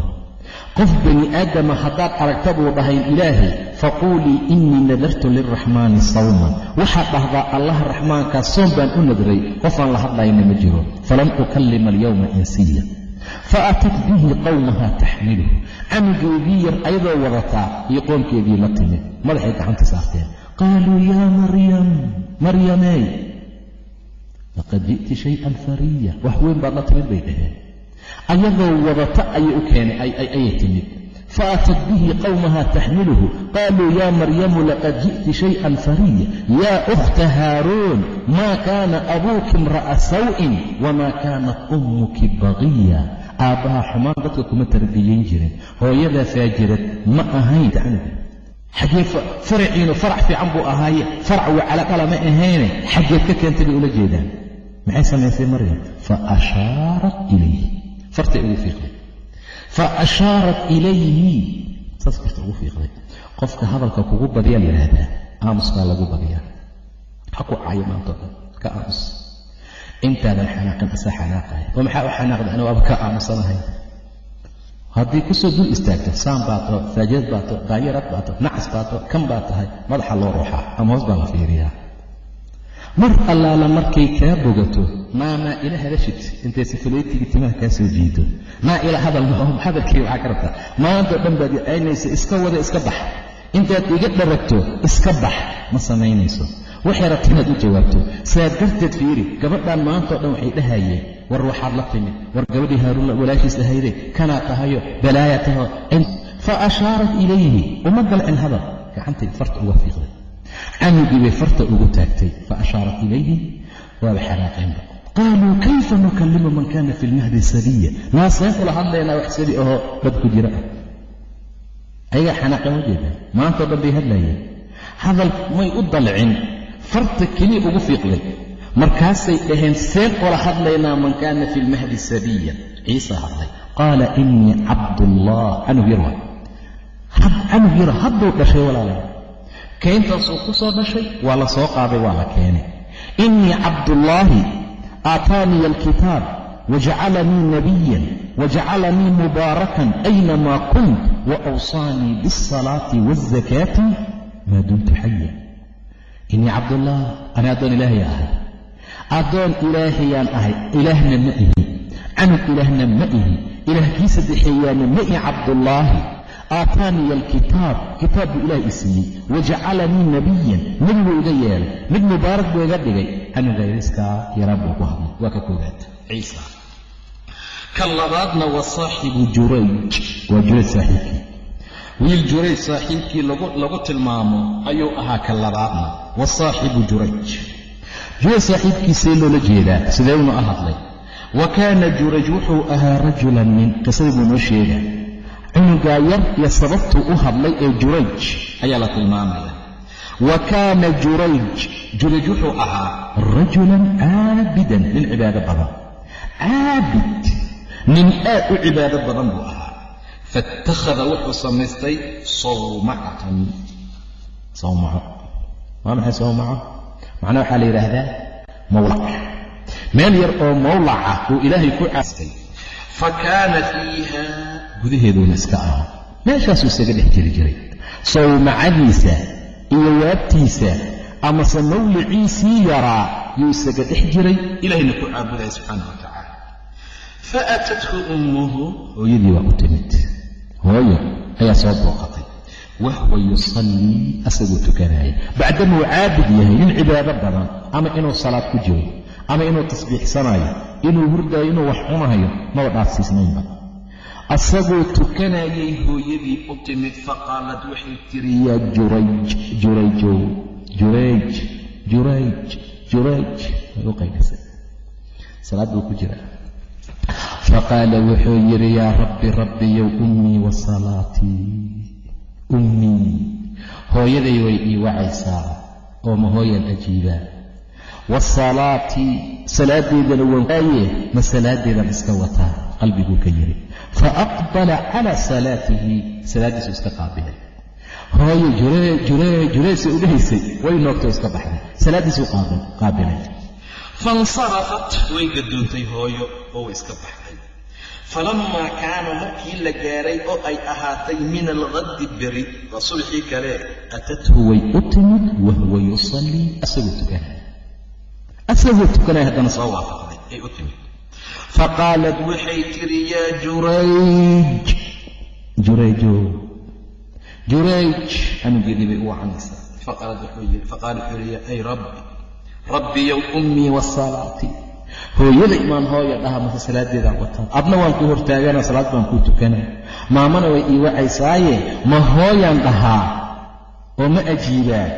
qof bani aadama haddaad aragta buu dhahay ilaahay faquulii innii nadartu lilraxmaani sawman. Waxaad dhahdaa allaha raxmaankaa soom baan u nadray. Qofaan la hadlayna ma jiro. Falan ukallima alyowma insiya faatat bihi qowmaha taxmiluhu canugeedii yar ayadoo wadataa iyo qoomkeedii la timid madaxay gacanta saarteen qaaluu yaa maryam maryamey laqad ji'ti shayan fariya wax weyn baad la timid bay dhaheen ayadoo wadata ayay u keenay ayay timid faatat bihi qowmaha taxmiluhu qaaluu yaa maryamu laqad ji'ti shayan fariya yaa ukhta haaruun maa kaana abuuki imra'a saw'in wamaa kaanat ummuki baqiya aabbaha xumaan dadka kuma tarbiyayn jirin hooyadaa faajirad ma ahayn xaggee faraciinu farac fiican buu ahaaye farac wacalaqala ma ahayne xaggeed ka keentay bay ula jeedaan maxay samaysay maryam fa ashaarat ilayhi fartay ugu fa ashaarat ilayhi saas farta ugu fiiqday. Qofka hadalka kugu badiyaa la yidhaahdaa aamus baa lagu badiyaa. Ha ku caayo maantoo dhan ka aamus. Intaadan xanaaqin asa xanaaqaya oo maxaa u xanaaqda? Anigu aba ka aamusanahay. Haddii ku soo dul istaagto saan baato faajad baato daayarad baato nacas baato kan baa tahay madaxa loo ruuxaa ama hoos baa la fiiriyaa. Mar allaala markay kaa bogato maa maa ila hadashid intay safalaytigii timaha kaa soo jiido? Maa ila hadal maahum hadalkii waxaa ka rabtaa maantao dhan baad icaynaysa iska wada iska bax. Intaad iga dharagto iska bax. Ma samaynayso. Waxay rabta inaad u jawaabto. Saa darteed fiiri gabadhan maantao dhan waxay dhahayeen war waxaad la timid. War gabadhii haaruun walaashiis ahayde kanaa tahayo balaaya taho fa ashaarat ilayhi uma galcin hadal. Gacantay farta uga fiiqday. Canugii bay farta ugu taagtay. Fa ashaarat ilayhi waaba xanaaqeenba qaaluu kayfa nukallimu man kana fi lmahdi sabiya naaseen ula hadlaynaa wax sabi ahoo dad ku jira ah ayagaa xanaaqeen u jeedaan maantao dhan bay hadal may u dalcin farta keliya ugu fiiqday markaasay dhaheen seen ula hadlaynaa man kaana fi lmahdi sabiya ciisa hadlay qaala inii cabdullah canug yar waa canug yaro hadduu dhashay walaalay kayntaasuu ku soo dhashay waa la soo qaaday waa la keenay innii cabdullaahi aataaniya alkitaab wajacalanii nabiyan wajacalanii mubaarakan aynamaa kunt waawsaanii biاlsalaati waاzakaati maa dumtu xaya innii cabdullah ani addoon ilaahay ahay addoon ilaahayaan ahay ilaahna ma ihi canug ilaahna ma ihi ilaahkii saddexeeyaana ma ihi cabdullaahi aataaniya alkitaab kitaab buu ilaah i siiyey wajacalanii nabiyan nebi buu iga yeelay mid mubaarak buu iga dhigay canuga yariskaa yaraan buu ku hadlay waa ka koogaata ciisa kan labaadna wa saaxibu jurayj waa jurayj saaxiibkii wiil jurayj saaxiibkii lagu tilmaamo ayuu ahaa kan labaadna wa saaxibu jurayj jurayj saaxiibkiisee loola jeedaa sidee uuna a hadlay wa kaana jurayj wuxuu ahaa rajulan nin qisadii buu noo sheegaa cunugaa yar iyo sababtuu u hadlay ee jurayj. Ayaa la tilmaamaya. Wa kaana jurayj jurayj wuxuu ahaa rajulan caabidan nin cibaado badan. Caabid nin aad u cibaado badan buu ahaa. Faitakhada wuxuu samaystay sawmacatan. Sawmaco. Waa maxay sawmaco? Macnaa waxaa la yidhaahdaa mawlac. Meel yar oo mawlaca uu ilaahay ku caastay. Fa kaana fiiha gudaheeduuna iska ahaa meeshaasuu isaga dhex jiri jiray. Sawmacadiisa iyo waabtiisa amase mawliciisii yaraa yuu isaga dhex jiray. Ilahayna ku caabudaya subxaana wa tacaala. Fa aatathu ummuhu. Hooyadii waa u timid. Hooyo ayaa soo booqatay. Wahwa yusallii asagoo tukanaya bacdamuu caabud yahay nin cibaado badan ama inuu salaad ku jiro ama inuu tasbiixsanayo inuu hurdaayo inuu wax cunahayo maba dhaafsiisnaynba asagoo tukanayay hooyadii u timid faqaalad waxay tiri yaa jurayj jurayjow jurayj jurayj jurayj. Salaad buu ku jiraa. Faqaala wuxuu yidhi yaa rabbi rabbiyow ummii wa salaatii ummii. Hooyaday way ii wacaysaa oo ma hooyan ajiibaa wa salaatii salaadeedana waan waaye ma salaadeedan iska wataa qalbiguu ka yidhi fa aqbala calaa salaatihi salaaddiisuu iska qaabilay hooye juree juree jureysay u dhahaysay way noogtoo iska baxday salaaddiisuu qaabilay faاnsarafat way gadoontay hooyo oo way iska baxday falammaa kaana markii la gaaray oo ay ahaatay min alghaddi beri waa subxii kale atathu way u timid wahuwa yusallii asagoo tukanaya asagoo u faqaalat waxay tiri yaa jurayj jurayjo jurayj canugeedii bay u wacanaysaa faqaala wuxuu yidhi ay rabbi rabbiyow ummii wa salaatii hooyada imaan hooya dhaha mase salaadeedaan wataa adna waan ku hortaagana salaad baan kuu tukana maamana way ii wacaysaaye ma hooyaan dhahaa oo ma ajiibaa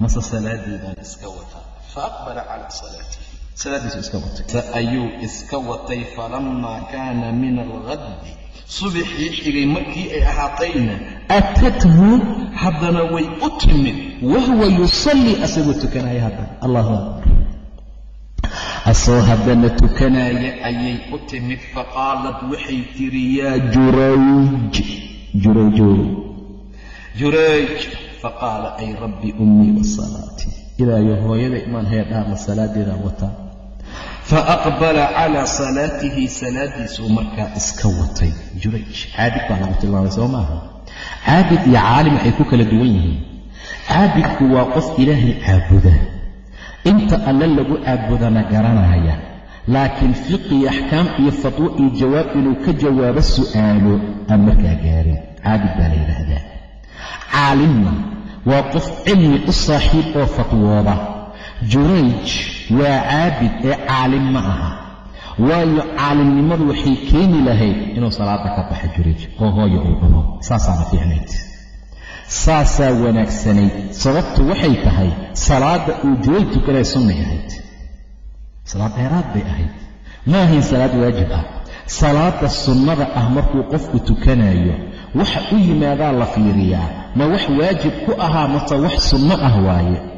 mase salaadeedaan iska wataa fa calaa salaatihi salaaddiisu iska watay. Ayuu iska watay falammaa kaana min alghaddi subaxii xigay markii ay ahaatayna atathu haddana way u timid. Wahuwa yusallii asagoo tukanaya haddana. Allahu akbar. Asoo haddana tukanaya ayay u timid. Faqaalat waxay tiri yaa jurayj jurayjo jurayj. Faqaala ay rabbi ummii wa salaatii ilaayo hooyada imaan heedhaama salaadeedaan wataa fa aqbala calaa salaatihi salaadiisuu markaa iska watay jurayj caabid baa lagu tilmaamay soo maaha caabid iyo caalim waxay ku kala duwan yihiin caabidku waa qof ilaahay caabuda inta alle lagu caabudana garanaya laakiin fiqi axkaam iyo fatwo iyo jawaab inuu ka jawaabo su'aalo aan markaa gaarin caabid baa la yidhaahdaa caalimna waa qof cilmi u saaxiib oo fatwooda jurayj waa caabid ee caalim ma aha. Waayo caalimnimadu waxay keeni lahayd inuu salaada ka baxa jurayj. Oo hooya uu cuno saasaana fiicnayd saasaa wanaagsanayd. Sababtu waxay tahay salaadda uu jurayj tukanaya sunnay ahayd. Salaad dheeraad bay ahayd. Ma ahayn salaad waajib ah. Salaada sunnada ah markuu qofku tukanayo waxa u yimaadaa la fiiriyaa. Ma wax waajib ku ahaa mase wax sunno ah waaye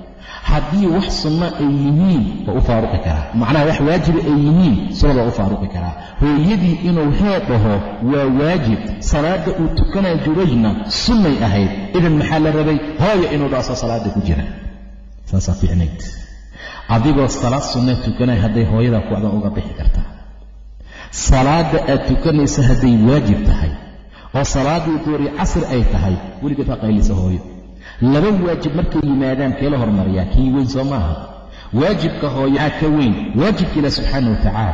haddii wax sunno ay yihiin waa u faaruqi karaa. Macnaha wax waajiba ay yihiin sunnada waa u faaruqi karaa. Hooyadii inuu hee dhaho waa waajib. Salaadda uu tukanaya jurayjna sunnay ahayd. Idan maxaa la rabay? Hooya inuu dhaasoo salaada ku jira. Saasaa fiicnayd. Adigoo salaad sunnaa tukanaya hadday hooyadaa ku adan uga bixi kartaa salaadda aad tukanaysa hadday waajib tahay. Oo salaaddii duuri casr ay tahay weligeed ha qaylisa hooyo laba waajib markay yimaadaan keela hormariyaa kii weyn soo maaha. Waajibka hooyaa ka weyn waajibka ilaah subxaana wa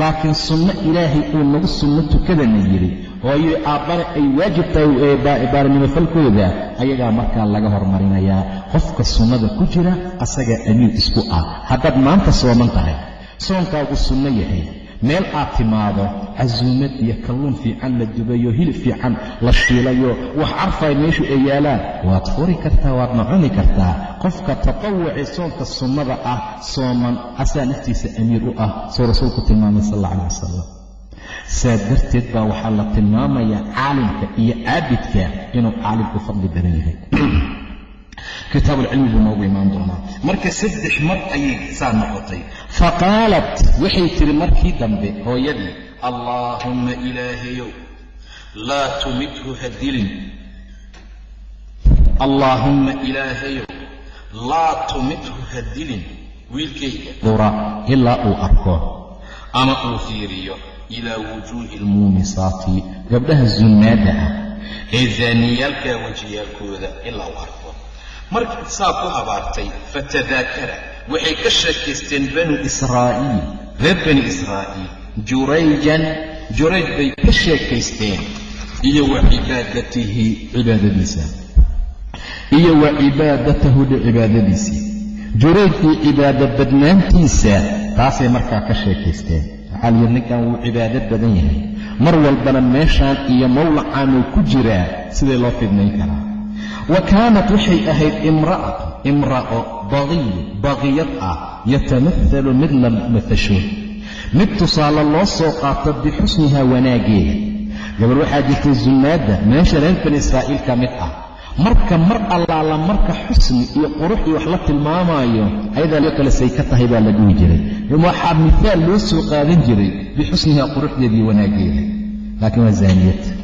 laakiin sunno ilaahay uu nagu sunno tukadana yidhi hooyo aabbana ay waajib tahay baarinimo falkooda ayagaa markaa laga hormarinayaa. Qofka sunnada ku jira asagaa amiir isku ah. Haddaad maanta sooman tahay soonkaagu sunno yahay meel aad timaado casuumad iyo kalluun fiican la dubayo hilib fiican la shiilayo wax carfay meeshu ay yaalaan waad furi kartaa waadna cuni kartaa. Qofka tatawuci soonka sunnada ah sooman asaa naftiisa amiir u ah soo rasuulku tilmaamay sal alla calih wasalam saa darteed baa waxaa la tilmaamayaa caalimka iyo caabidka inuu caalimku fadli badan yahay kitaabuulcilmi buu noogu imaan doonaa. Marka saddex mar ayay saa noqotay. Fa qaalat waxay tihi markii dambe hooyadii allaahumma ilaahayow laa tumidhu ha dilin allaahumma ilaahayow laa tumidhu ha dilin wiilkayga dura ilaa uu arko ama uu fiiriyo ilaa wujuuhi almuumisaati gabdhaha zunnaada ah ee zaaniyaalkaa wejiyaalkooda ilaa uu arko markii saa ku habaartay fatadaakara waxay ka sheekaysteen banu israa'iil reer bani israa'iil jurayjan. Jurayj bay ka sheekaysteen iyo wa cibaadatihi cibaadadiisa. Iyo wa cibaadatahu li cibaadadiisii jurayj iyo cibaado badnaantiisa taasay markaa ka sheekaysteen waxaa layidhi ninkan wuu cibaado badan yahay. Mar walbana meeshaan iyo mawlacaanuu ku jiraa siday loo fidnayn karaa wa kaanat waxay ahayd imra'atu imra'o baqiy baqiyad ah yatamahalu mid la matasho mid tusaale loo soo qaato bixusnihaa wanaaggeeda gabar waxaa jirtay zunnaadda meesha reer bani israa'iil ka mid ah. Marka mar allaala marka xusni iyo qurux iyo wax la tilmaamaayo ayadaa loo kale say ka tahay baa la dhihi jiray. Waxaa mihaal loo soo qaadan jiray bixusnihaa quruxdeeda iyo wanaaggeeda laakiin waa zaaniyad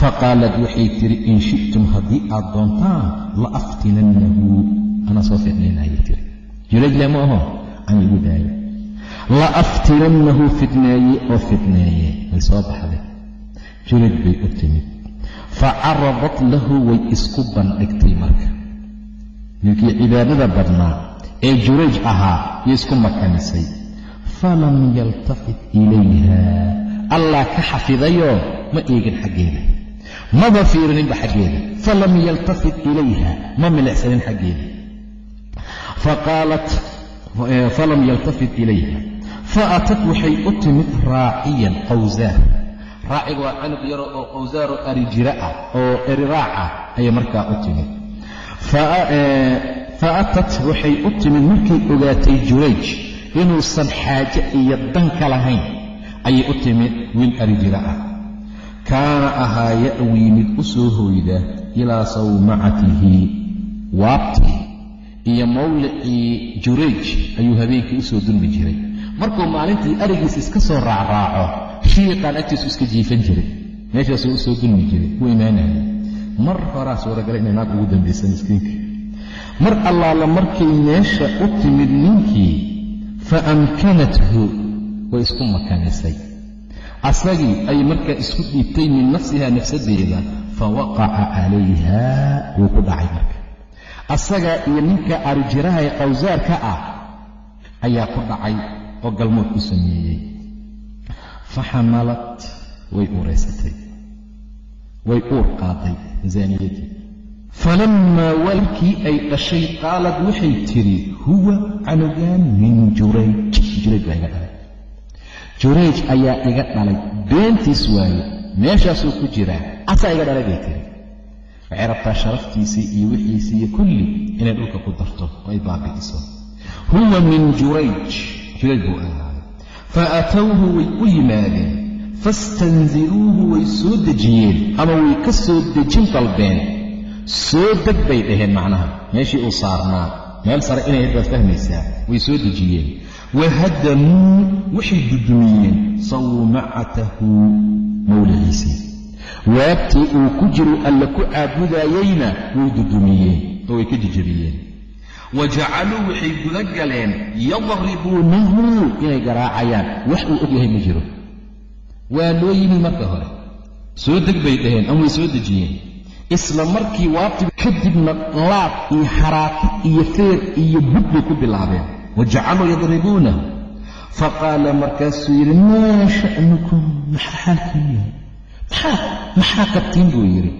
faqaalat waxay tiri in shi'tum haddii aad doontaan la aftinannahu anaa soo fidnaynayay tiri jurajle ma aho aan igu daayo la aftinannahu fidneeye oo fidneeye way soo baxday juraj bay u timid fa caradat lahu way isku bandhigtay marka ninkii cibaadada badnaa ee jurayj ahaa yay isku makanisay falam yaltafit ilayha allah ka xafidayoo ma eegin xaggeeda maba fiirininba xaggeeda. Falam yaltafit ilayha ma milicsanin xaggeeda. Faqaalat falam yaltafit ilayha. Faatat waxay u timid raaciyan qawsaar raaciga waa canug yaro oo qawsaaro ari jira ah oo eriraac ah ayay markaa u timid. Fa atat waxay u timid markay ogaatay jurayj inuusan xaaje iyo dan ka lahayn ayay u timid wiil ari jira ah kaana ahaa ya'wii mid u soo hooyda ilaa sawmacatihi. Waabtii iyo mawlicii jurayj ayuu habeenkii u soo dulmi jiray. Markuu maalintii arigiis iska soo raacraaco shiiqaan agtiisu iska jiifan jiray. Meeshaasuu u soo dulmi jiray. U imaanaya mar horaa suuragala inay naag ugu dambaysa miskiinka mar allaala markay meesha u timid ninkii fa amkanathu way isku makanisay asagii ay markaa isku dhiibtay min nafsiha nafsadeeda fa waqaca calayha wuu ku dhacay marka. Asagaa iyo ninka arijiraha ee qawsaarka ah ayaa ku dhacay oo galmood ku sameeyey. Fa xamalat way uuraysatay. Way uur qaaday zaaniyadii falammaa walkii ay dhashay qaalad waxay tidhi huwa canugaan min jurayj. Jurayj baa iga dhalay jurayj ayaa iga dhalay. Beentiis waaye meeshaasuu ku jiraa. Asaa iga dhalay bay tiri. Waxay rabtaa sharaftiisii iyo wixiisii iyo kulli inay dhulka ku darto oo ay baabi'iso. Huwa min jurayj jurayj buu ahaaday fa atowhu way u yimaadeen. Fastanziluuhu way soo dejiyeen. Ama way ka soo dejin dalbeen. Soo deg bay dhaheen macnaha. Meeshii uu saarnaa. Meel sare inay baad fahmaysaa way soo dejiyeen wahadamuu waxay dudumiyeen sawmacatahu mawliciisii waabtii uu ku jiru alla ku caabudayeyna way dudumiyeen oo way ka jijabiyeen wa jacaluu waxay guda galeen yadribuunahu inay garaacayaan wax uu og yahay ma jiro waa loo yimi marka hore soo deg bay dhaheen ama way soo dejiyeen isla markii waabtiba kadibna laab iyo xaraati iyo feer iyo bud bay ku bilaabeen wa jacaluu yadribuunahu faqaala markaasuu yidhi maa sha'nukum maxaa xaalkiin maxaa maxaa qabtiin buu yidhi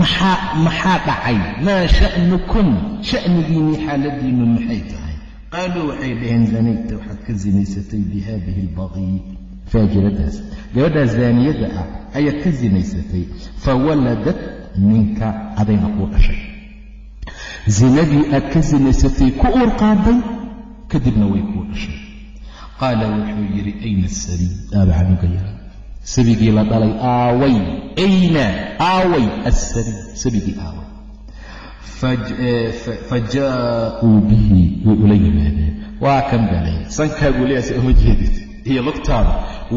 maxaa maxaa dhacay maa sha'nukum sha'nigiinnii xaaladiinnu maxay tahay qaaluu waxay dhaheen zanayta waxaad ka zinaysatay bi haadihi faajiradaas gabadhaas zaaniyadda ah ayaad ka zinaysatay fawaladat ninka adayna kuu dhashay zinadii aad ka zinaysatay ku uur qaaday kadibna way kuu dhashay. Qaala wuxuu yidhi ayna asabiy aaba canuga sabigii la dhalay aaway ayna aaway asabiy sabigii aaway fa jaa'uu bihi way ula yimaadeen. Waa kan balay sankaagu leeyaase uma jeedid. Iyo lugtaada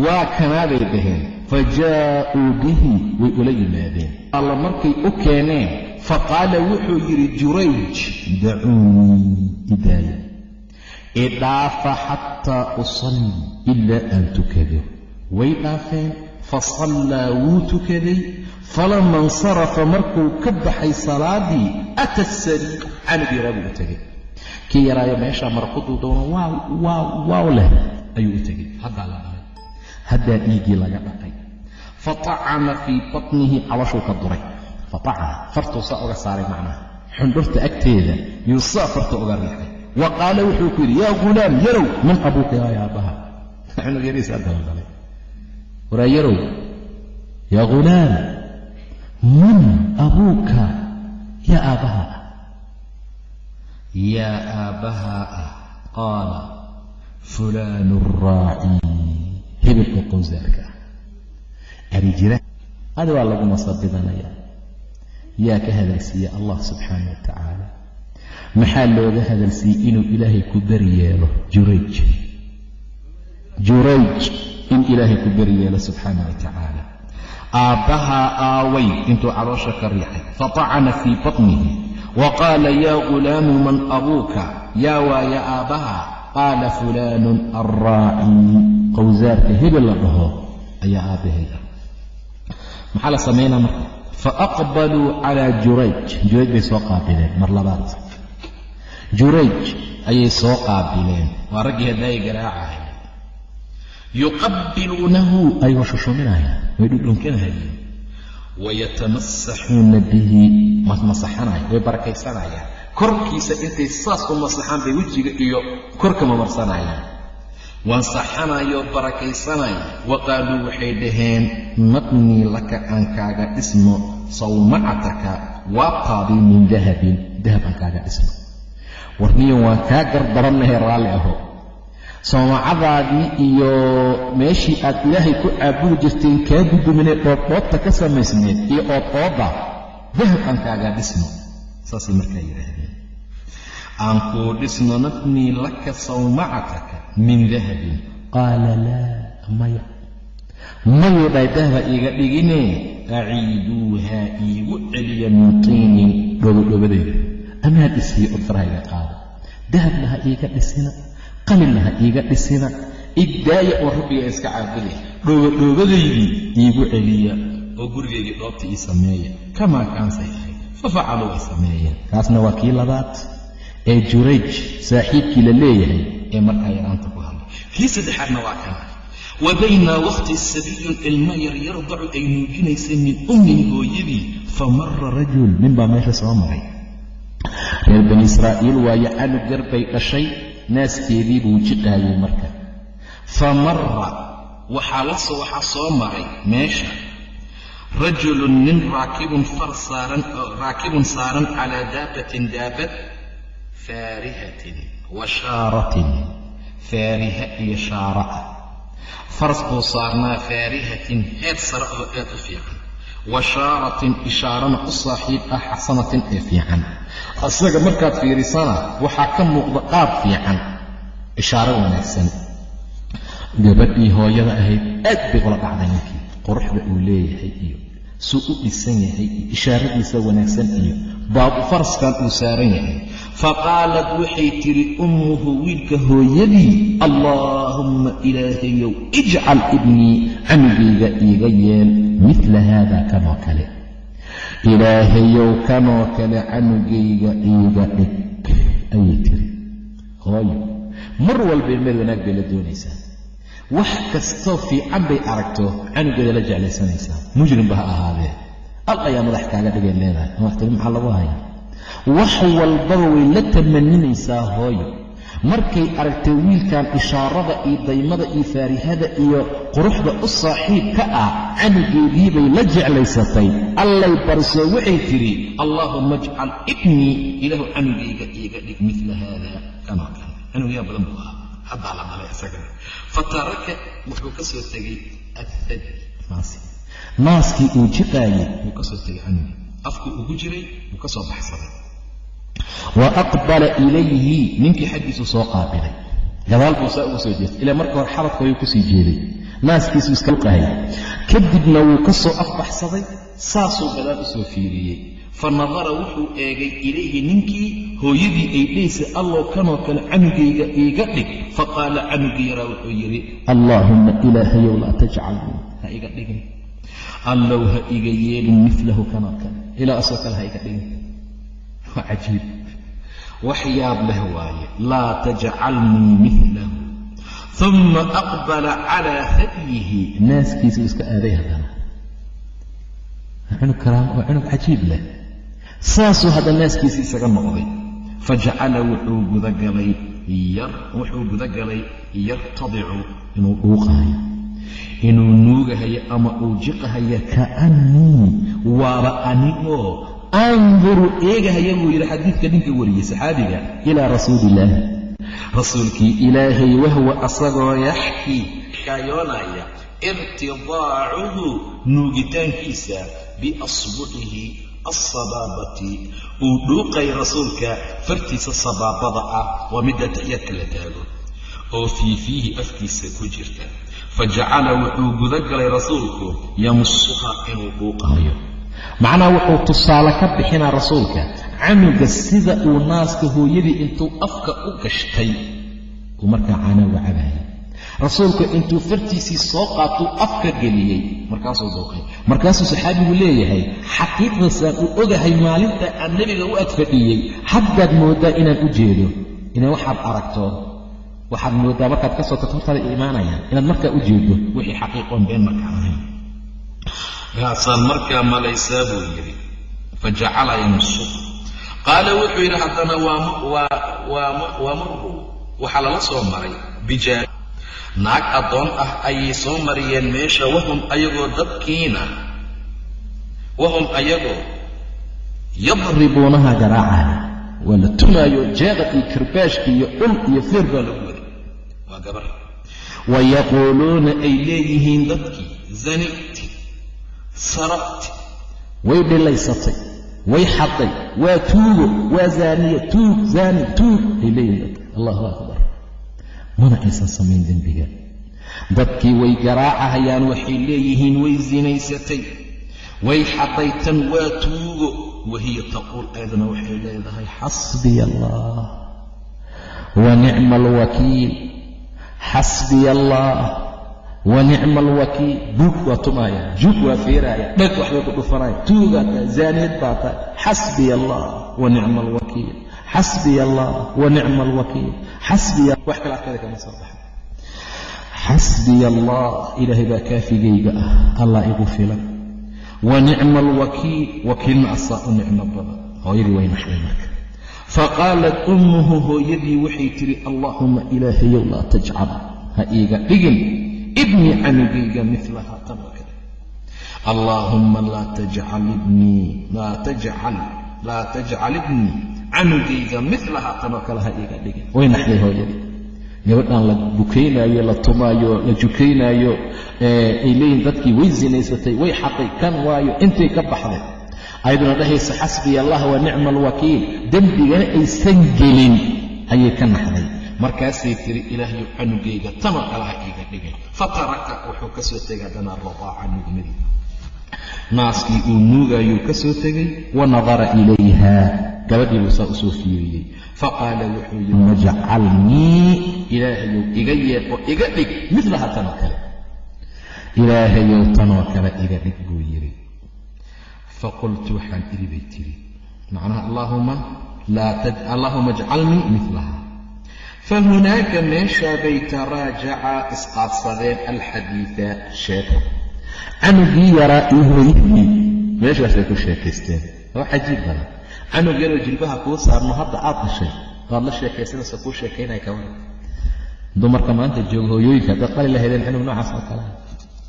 waa kanaaday dhaheen. Fa jaa'uu bihi way ula yimaadeen. Alla markay u keeneen faqaala wuxuu yidhi jurayj dacuunii idaaya idhaafa xataa usalli ilaa aan tukado way dhaafeen fasallaa wuu tukaday falama insarafa markuu ka baxay salaadii ata sariic canugii raabuu u tegay kii yaraayo meeshaa marquduu doono waaw waaw leh ayuu u tegay haddaa la dhalay haddaa dhiiggii laga dhaqay fatacana fii batnihi calashuu ka duray fatacana fartuu saa uga saaray macnaha xundhurta agteeda yuu saa farta uga riixay wa qaala wuxuu ku yidhi yaa ghulaam yarow man abuuka yaa aabbaha. Cunug yariis addala dhalay waraa yarow yaa ghulaam man abuuka yaa aabbaha. Ah yaa aabbahaa ah qaala fulaanu raacii hebelka qowsaarka ah. Arijira adi waa lagu masabidanayaa. Yaa ka hadalsiiya allah subxaana wa tacaala maxaa looga hadalsiiyey inuu ilaahay ku beri yeelo jurayj? Jurayj in ilaahay ku beri yeelo subxaana wa tacaala aabbahaa aaway intuu caloosha ka riixay fatacana fii batnihi wa qaala yaa ghulaamu man abuuka? Yaa waaya aabbaha? Qaala fulaanun alraacii qowsaarka hebel la dhaho ayaa aabbahayda maxaa la samaynaa marka? Faaqbaluu calaa jurayj. Jurayj bay soo qaabileen mar labaad jurayj ayay soo qaabileen. Waa raggii haddaayay garaacahay yuqabbiluunahu ayagoo shushuminayaan way dhudhunkanahayeen wayatamasaxuuna bihi masaxanaya way barakaysanayaan korkiisa intay saas u masaxaan bay wejiga iyo korka mamarsanayaan waan saxanayo barakaysanaya wa qaaluu waxay dhaheen nabnii laka aan kaaga dhisno sawmacataka waabtaadii min dahabin dahab aan kaaga dhisno warniyan waan kaa gardarannahay raalli aho. Sawmacadaadii iyo meeshii aad ilaahay ku caabudi jirteen kaa gudumineed dhoodhoodta ka samaysneed iyo ood ooda dahab aan kaaga dhisno saasay markaa yidhaahdeen aan kuu dhisno nabnii laka sawmacataka min dahabin qaala laa maya mayuu dhahay dahaba iiga dhigine aciiduuhaa iigu celiya min tiinin dhobodhobadeeda amaa od farahayga qaada dahabna ha iiga dhisina qalinna ha iiga dhisina igdaaya oo rabbiga iska caabudaya dhoobadhoobadaydii iigu celiya oo gurigaygii dhoobta ii sameeya. Kamaa kaansay ahayd fafacaluu ay sameeyeen kaasna waa kii labaad ee jurayj saaxiibkii la leeyahay ee markaa yaraanta ku hadlay. Kii saddexaadna waa kana wa baynaa waqti sabiyun ilmo yar yardacu ay nuujinaysay min ummin hooyadii fa mara rajul nin baa meesha soo maray reer bani israa'iil waayo canug yar bay dhashay naaskeedii buu jidhaayay marka. Fa mara waxaa la soo waxaa soo maray meesha. Rajulun nin raakibun far saaran raakibun saaran calaa daabatin daabad faarihatin wa shaaratin faariha iyo shaara ah faras buu saarnaa faarihatin heer sare oo aad u fiican washaaratin ishaarana u saaxiib ah xasanatin ee fiican. Asaga markaad fiirisana waxaa ka muuqda qaab fiican ishaaro wanaagsan. Gabadhii hooyada ahayd aad bay ula dhacday ninkii quruxda uu leeyahay iyo suu u dhisan yahay iyo ishaaradiisa wanaagsan iyo faraskan uu saaran yahay. Faqaalat waxay tidhi ummuhu wiilka hooyadii allaahumma ilaahayow ijcal ibnii canugayga iiga yeel midla haadaa kanoo kale. Ilaahayow kanoo kale canugayga iiga dhig. Ayay tiri hooyo mar walba ilmeed wanaag bay la doonaysaa. Wax kastoo fiican bay aragto canugeeda la jeclaysanaysaa mujrimba ha ahaadee al ayaa madax kaaga dhigay leedahay? Madaxtiri maxaa lagu hayaa? Wax walbaba way la tamaninaysaa hooyo. Markay aragtay wiilkan ishaarada iyo daymada iyo faarihada iyo quruxda u saaxiibka ah canugeediibay la jeclaysatay. Allay barsoo waxay tidhi allaahuma ajcal ibnii ilaahu canugayga iiga dhig mila haada. Kanoo badan buu ahaa. Haddaa la dhalay isagana fataraka wuxuu ka soo tegay athad naaskii uu jiqaayey wuu ka soo tegay canugii afkii ugu jiray wuu ka soo baxsaday. Wa aqbala ilayhi ninkii xaggiisuu soo qaabilay. Gadaal buu saa ugu soo jeestay. Ilaa marka hore xabadka ayuu ku sii jeeday. Naaskiisuu iska luqahayay kadibna wuu ka soo afbaxsaday saasuu gadaal u soo fiiriyey. Fa nadara wuxuu eegay ilayhi ninkii hooyadii ay dhaysa allow kanoo kale canugayga iiga dhig. Faqaala canugii yaraa wuxuu yidhi allaahumma ilaahayow laa tajcalnii ha iga dhigin allow ha iga yeelin milahu kanoo kale ilaa asoo kale ha iga dhigin. Waa cajiib. Wax yaab leh waaye. Laa tajcalnii milahu uma aqbala calaa hadyihi. Naaskiisuu iska aaday haddana. Waa cunug cajiib leh. Saasuu hadda naaskiisii isaga noqday. Fajacala wuxuu gudagalay yartadicu inuu dhuuqahayo inuu nuugahayo ama uu jiqahayo kaannii waaba anigoo anduru eegahaya buu yidhi xadiidka ninka wariyey saxaabiga ilaa rasuuli illaahi rasuulkii ilaahay wahwa asagoo yaxkii kaayoonaya irtidaacuhu nuugitaankiisa biasbucihi alsabaabati uu dhuuqay rasuulka fartiisa sabaabada ah waa midda taxiyaadka la taago oo fii fiihi afkiisa ku jirta fajacala wuxuu gudagalay rasuulku. Yamusuha inuu dhuuqayo macnaha wuxuu tusaale ka bixinaa rasuulka canuga sida uu naaska hooyadii intuu afka u gashtay. Uu markaa caanaaga cabaayay rasuulku intuu fartiisii soo qaatuu afka geliyey markaasuu duuqay markaasuu saxaabigu leeyahay xaqiiqdasaan uu ogahay maalinta aan nebiga u agfadhiyey haddaad mooddaa inaan u jeedo inaa waxaad aragto waxaad mooddaa markaad ka soo tagto hortaada imaanayaan inaad markaa u jeedo wixii xaqiiqoon been markaan ahayn. Kaasaan markaa malaysaa buu yidhi fajacala yamsu qaala wuxuu yidhi haddana waa marhu waxaa lala soo maray bijaa naag addoon ah ayay soo mariyeen meesha wahum ayagoo dadkiina wahum ayagoo yadribuunaha garaacaya waa la tumaayo jeeqad iyo karbaashka iyo cul iyo feer baa lagu waday waa gabar wa yaquuluuna ay leeyihiin dadkii zanigti sarabti way dhilaysatay way xaday waa tuugo waa zaaniya tuug zaani tuug ay leeyihiin dadka. Allahu akbar. Mana aysan samayn dembiga. Dadkii way garaacahayaan waxay leeyihiin way sinaysatay way xaday tan waa tuugo. Wahiya taquul aydana waxay leedahay xasbiya allah wa nicma alwakiil xasbiya allah wa nicma alwakiil buug waa tumaaya juug waa feeraaya dhag waxbay ku dhufanaya tuugaa tahay zaaniyad baa tahay xasbiya allah wa nicma alwakiil xasbiya allah wa nicma alwakiil xasbiya wax kale afkada kama soo baxa xasbiya allah ilaahay baa kaafigayga ah. Allah igu filan. Wa nicma alwakiil wakiilna asaa u nicmo badan hooyadii way naxday marka faqaalat ummuhu hooyadii waxay tidhi allaahuma ilaahayow laa tajcal ha iiga dhigin ibnii canugayga milaha tan oo kale. Allaahumma laa tajcal ibnii laa tajcal laa tajcal ibnii canugayga milaha tan oo kale ha iiga dhigin. Way naxday hooyadii. Gabadhan la bukaynaayo la tumaayo la jukaynaayo ay leeyihiin dadkii way sinaysatay way xaqay kan waayo intay ka baxday ayaduna dhahaysa xasbiya allah wa nicma alwakiil dembigana aysan gelin ayay ka naxday. Markaasay tiri ilaahyu canugayga tanoo kale ha iiga dhigay. Fataraka wuxuu ka soo tegay haddana radaaca nugmadii naaskii uu nuugayuu ka tegay wa ilayha. Gabadhii buu saa u fiiriyey. Faqaala wuxuu yidhi wajcalnii ilaahayow iga yeer oo iga dhig midlaha tanoo kale. Ilaahayow tanoo kale iga dhig buu yidhi faqultu waxaan idhi bay tiri macnaha allaahuma ajcalnii milaha fahunaaka meeshaa bay taraajaca isqaadsadeen alxadiida sheeko canugii yaraa iyo hooyadii meeshaasay ku sheekaysteen oo cajiib badan canug yaroo jilbaha kuu saarno hadda aad dhashay waad la sheekaysanaysa kuu sheekaynaya kawan dumarka maanta jooga hooyooyinka haddaad qali lahaydeen canug noocaas oo kale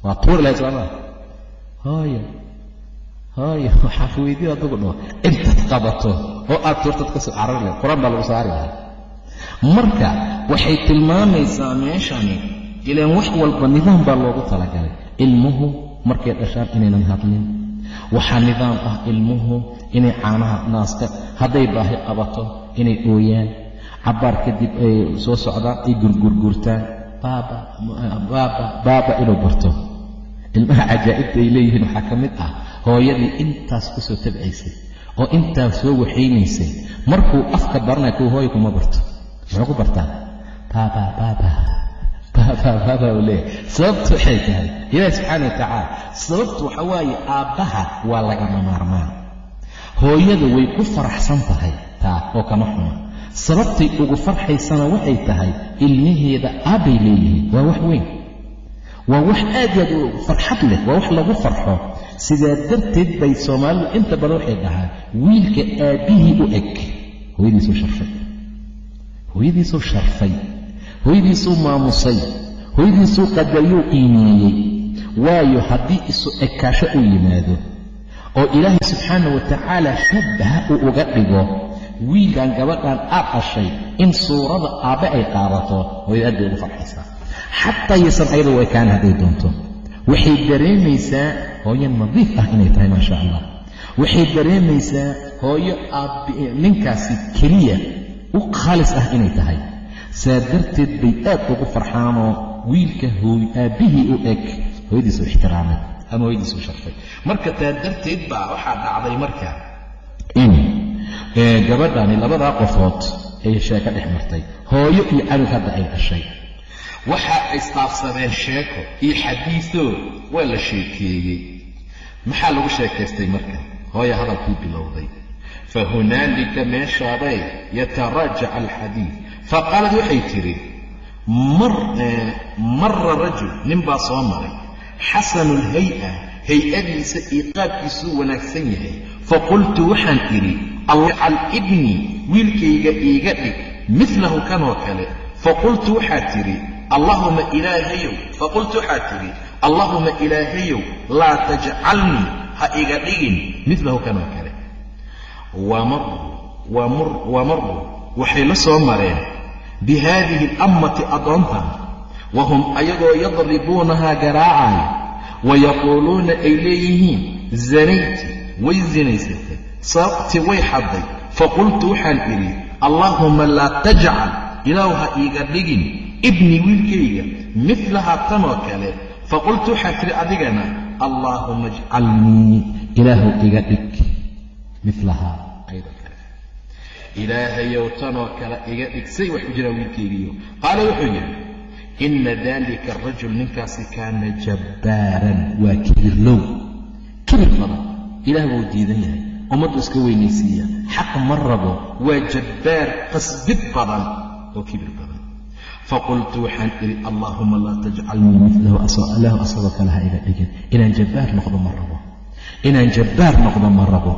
waa tuuri lahayd soomaa hooyo hooyo waxaa weydiin adugu dhaho intaad qabato oo aad tuurtad ka soo carari lahayd. Qur'aan baa lagu saari lahaa. Marka waxay tilmaamaysaa meeshani ilaan wax walba nidaam baa loogu talagalay. Ilmuhu markay dhashaan inaynan hadlin waxaa nidaam ah ilmuhu inay caanaha naaska hadday baahi qabato inay ooyaan. Cabbaar kadib ay soo socdaan ay gurgurgurtaan baaba baaba baaba inuu barto. Ilmaha cajaa'ibta ay leeyihiin waxaa ka mid ah hooyadii intaas ku soo tabcaysay oo intaas soo waxaynaysay markuu afka baranaya kuwa hooya kuma barto. Muxuu ku bartaa? Baaba baaba uu leeyahay. Sababtu waxay tahay ilaahi subxaana wa tacaala sababtu waxa waaye aabbaha waa lagama maarmaan. Hooyada way ku faraxsan tahay taa oo kama xuma sababtay ugu farxaysana waxay tahay ilmaheeda aabbay leeyihiin. Waa wax weyn. Waa wax aad yaad u farxad leh waa wax lagu farxo sidaa darteed bay soomaalidu inta badan waxay dhahaan wiilka aabbihii u eg. Hooyadiisuu sharfay. Hooyadiisuu sharfay. Hooyadiisuu maamusay. Hooyadiisuu qadariyuu qiimeeyey waayo haddii isu ekaasho uu yimaado oo ilaahay subxaana wa tacaala shabbaha uu uga dhigo wiilkan gabadhan aad dhashay in suurada aabbe ay qaadato hooyada aad bay ugu farxaysaa. Xataa yaysan ayada u ekaan hadday doonto waxay dareemaysaa hooyo nadiif ah inay tahay maasha allah waxay dareemaysaa hooyo ninkaasi keliya u khaalis ah inay tahay. Saa darteed bay aad ugu farxaanoo wiilka hooy aabbihii u eg hooyadiisu ixtiraamay ama hooyadiisu sharfay. Marka taa darteed baa waxaa dhacday marka in gabadhani labadaa qofood ay sheeko dhex martay. Hooyo iyo canug hadda ay dhashay waxa isqaabsadeen sheeko iyo xadiisoo waa la sheekeeyey. Maxaa lagu sheekaystay marka? Hooya hadalkii bilowday. Fa hunaalika meeshaaday yataraajac alxadiid faqaalad waxay tidhi mara rajul nin baa soo maray. Xasanu lhay-a hay'adiisa iyo qaabkiisuu wanaagsan yahay. Faqultu waxaan idhi alcal ibnii wiilkayga iiga dhig milahu kanoo kale. Faqultu waxaad tidhi allahuma ilaahayow faqultu waxaad tidhi allaahuma ilaahayow laa tajcalnii ha iga dhigin milahu kanoo kale. Wa maruu waxay la soo mareen bi haadihi alammati addoontan wa hum ayagoo yadribuunahaa garaacaya wa yaquuluuna ay leeyihiin zanayti way sinaysatay sababti way xadday. Faqultu waxaan idhi allaahuma laa tajcal ilaahu ha iiga dhigin ibnii wiilkayga milahaa tanoo kale. Faqultu waxaad tidhi adigana allaahuma ajcalnii ilaahu iga dhig milahaa ayadoo kale. Ilaahayow tanoo kale iga dhig say wax ku jiraan wiilkaygiiyo qaala wuxuu yidhi ina dalika arajul ninkaasi kaana jabbaaran waa kibirlow kibir badan ilaah wuu diidan yahay ummaddu iska weynaysiiya. Xaq ma rabo waa jabbaar qasbid badan oo kibir badan. Faqultu waxaan idhi allaahuma laa tajcalnii milahu ilaahu asagoo kale ha iga dhigin. Inaan jabbaar noqdo ma rabo. Inaan jabbaar noqdo ma rabo.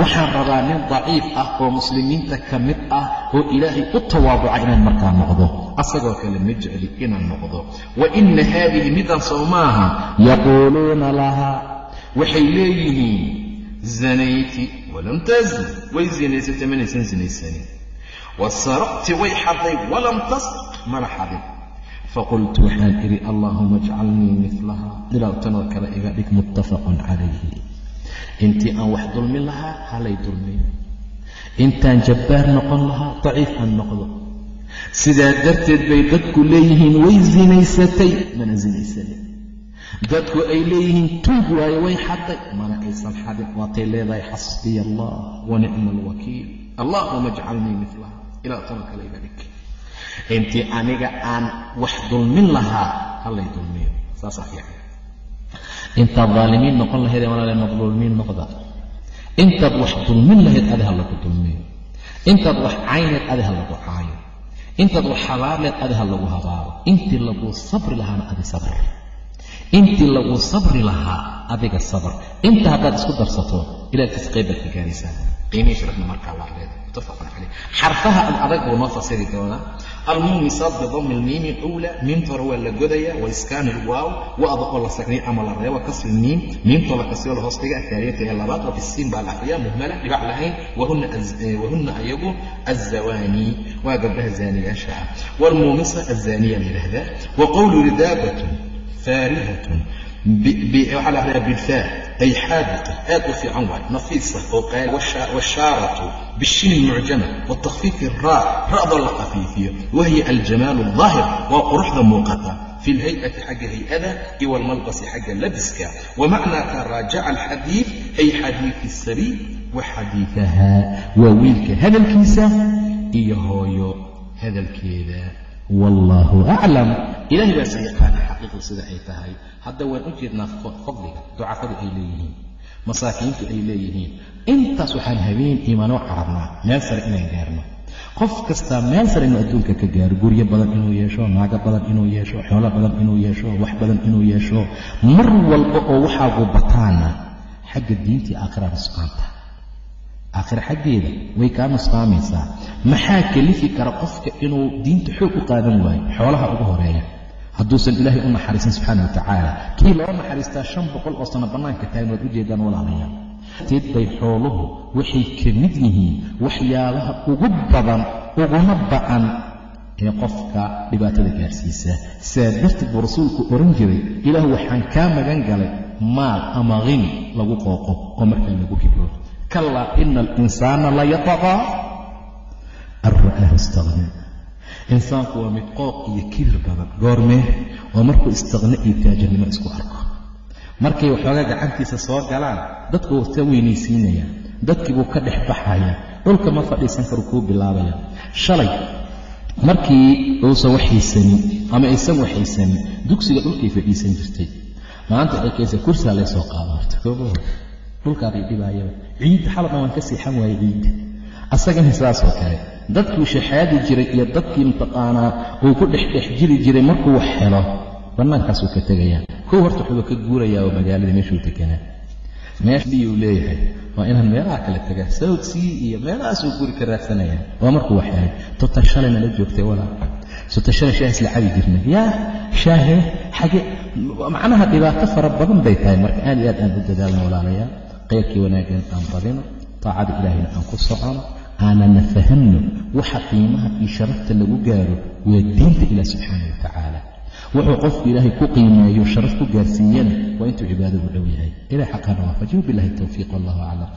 Waxaan rabaa nin daciif ah oo muslimiinta ka mid ah oo ilaahay u tawaaduca inaan markaa noqdo. Asagoo kale ma jecli inaan noqdo. Wa ina haadihi midan sow maaha yaquuluuna lahaa. Waxay leeyihiin zanayti walam tazni way zinaysatay manaysan sinaysanin wa saraqti way xaday walam tasriq mana xadin faqultu waxaan idhi allaahuma ajcalnii milaha ilaw tanoo kale iga dhig muttafaqun calayhi intii aan wax dulmin lahaa halay dulmin intaan jabbaar noqon lahaa daciif aan noqdo sidaa darteed bay dadku leeyihiin way zinaysatay mana zinaysanin dadku ay leeyihiin tuug waayo way xaday mana aysan xadin waatay leedahay xasbiya allah wa nicma alwakiil allaahuma ajcalnii milaha ilaa tano kale iga intii aniga aan wax dulmin lahaa hallay dulmiyo saasaa fiican intaad daalimiin noqon lahayd walaale madluulmiin noqda intaad wax dulmin lahayd adi ha lagu dulmiyo intaad wax cayneed adi ha lagu caayo. Intaad wax habaarleed adi ha lagu habaaro. Intii laguu sabri lahaana adi sabr. Intii laguu sabri lahaa adiga sabr. Inta haddaad isku darsato ilaagtiis qayb baad ka gaaraysaa. Qiimihii shirafna markaa waa leedahay muttafaqun caleyh xarfaha ad adag buu noo fasiri doonaa almuumisaad bidami lmiimi ula miimta hore waa la godaya waiskaani lwaaw wada oo la sakniy ama la reebo kasri miim miimtoo la kasiyo la hoos dhiga ahaaniyata ee labaad wa bisiin baa la akhriya muhmala dhibac lahayn wahuna ayagu azawaani waa gabdhaha zaaniyaasha. Ah waalmuumisa azaaniya la yidhaahdaa wa qowlu ridaabatun faarihatun waxaa la akhriyaa bilfaa ay xaadita aad u fiican waay. Nafiisa oo qaali washaaratu bishini mucjama watakfiifi raa ra'doo la khafiifiyo wahiya aljamaalu aldaahir waa quruxda muuqata. Fi lhay'ati xagga hay'ada iyo walmalbasi xagga labiska. Wamacnaa ka raajaca alxadiid ay xadiidi sabiy wa xadiidaha waa wiilka hadalkiisa iyo hooyo hadalkeeda wallaahu aclam ilahay baa se yaqaana xaqiiqdu sida ay tahay. Hadda waan u jeednaa fadliga ducafadu ay leeyihiin masaakiintu ay leeyihiin. Intaas waxaan habeen imanoo carabnaa meel sare inaan gaarno. Qof kastaa meel sare inuu adduunka ka gaaro guryo badan inuu yeesho naago badan inuu yeesho xoolo badan inuu yeesho wax badan inuu yeesho mar walba oo waxaagu bataana xagga diintii aakhira nusqaanta aakhira xaggeeda way kaa nusqaamaysaa maxaa kelifi kara qofka inuu diinta xoog u qaadan waayo? Xoolaha ugu horreeya hadduusan ilaahay u naxariisan subxaana wa tacaala. Kii loo naxariistaa shan boqol oo sano bannaanka taagan waad ujeedaan walaalayaal teed bay xooluhu waxay ka mid yihiin waxyaabaha ugu badan uguna ba'an ee qofka dhibaatada gaarsiisa. Saa darteed buu rasuulku ohan jiray ilaahu waxaan kaa magan galay maal ama qini lagu qooqo oo markaa lagu kibro kalaa ina alinsaana la yataqaa an ra'aahu istaqnaa insaanku waa mid qooq iyo kibir badan. Goormee waa markuu istiqne iyo taajirnimo isku arko. Markay waxoogaa gacantiisa soo galaan dadku ka weynaysiinaya dadkii buu ka dhex baxaya dhulka ma fadhiisan karu kuu bilaabaya. Shalay markii uusan waxaysanin ama aysan waxaysanin dugsiga dhulkay fadhiisan jirtay. Maanta waxay kaysa kursaa laysoo qaado horta dhulkaabay dhibaayaba ciidda xaladhan waan ka seexan waayey ciidda asagana saasoo kale dadkuu shaxaadi jiray iyo dadkii mataqaanaa uu ku dhexdhex jiri jiray markuu wax helo bannaankaasuu ka tegayaa. Kow horta wuxuuba ka guurayaa magaalada meeshuu deganaa meesha biyuu leeyahay waa inaan meelaha kale tagaa sawd sii iyo meelahaasuu guri ka raadsanayaa. Waa markuu wax helay. Tota shalay nala joogtay walaa sota shalay shaah isla cabi jirnay. Yaa shaahe xage macnaha dhibaato fara badan bay tahay. Marka aad iyo aad aan u dadaalno walaalayaal qayrkii wanaaggan aan badino taacada ilaahayna aan ku socono aanana fahamno waxa qiimaha iyo sharafta lagu gaaro waa diinta ilaah subxaana wa tacaala. Wuxuu qofku ilaahay ku qiimeeyo sharaf ku gaarsiiyana waa intuu cibaadadu dhow yahay. Ilahay xaqaana waafajihu billahi towfiiq wallahu aclam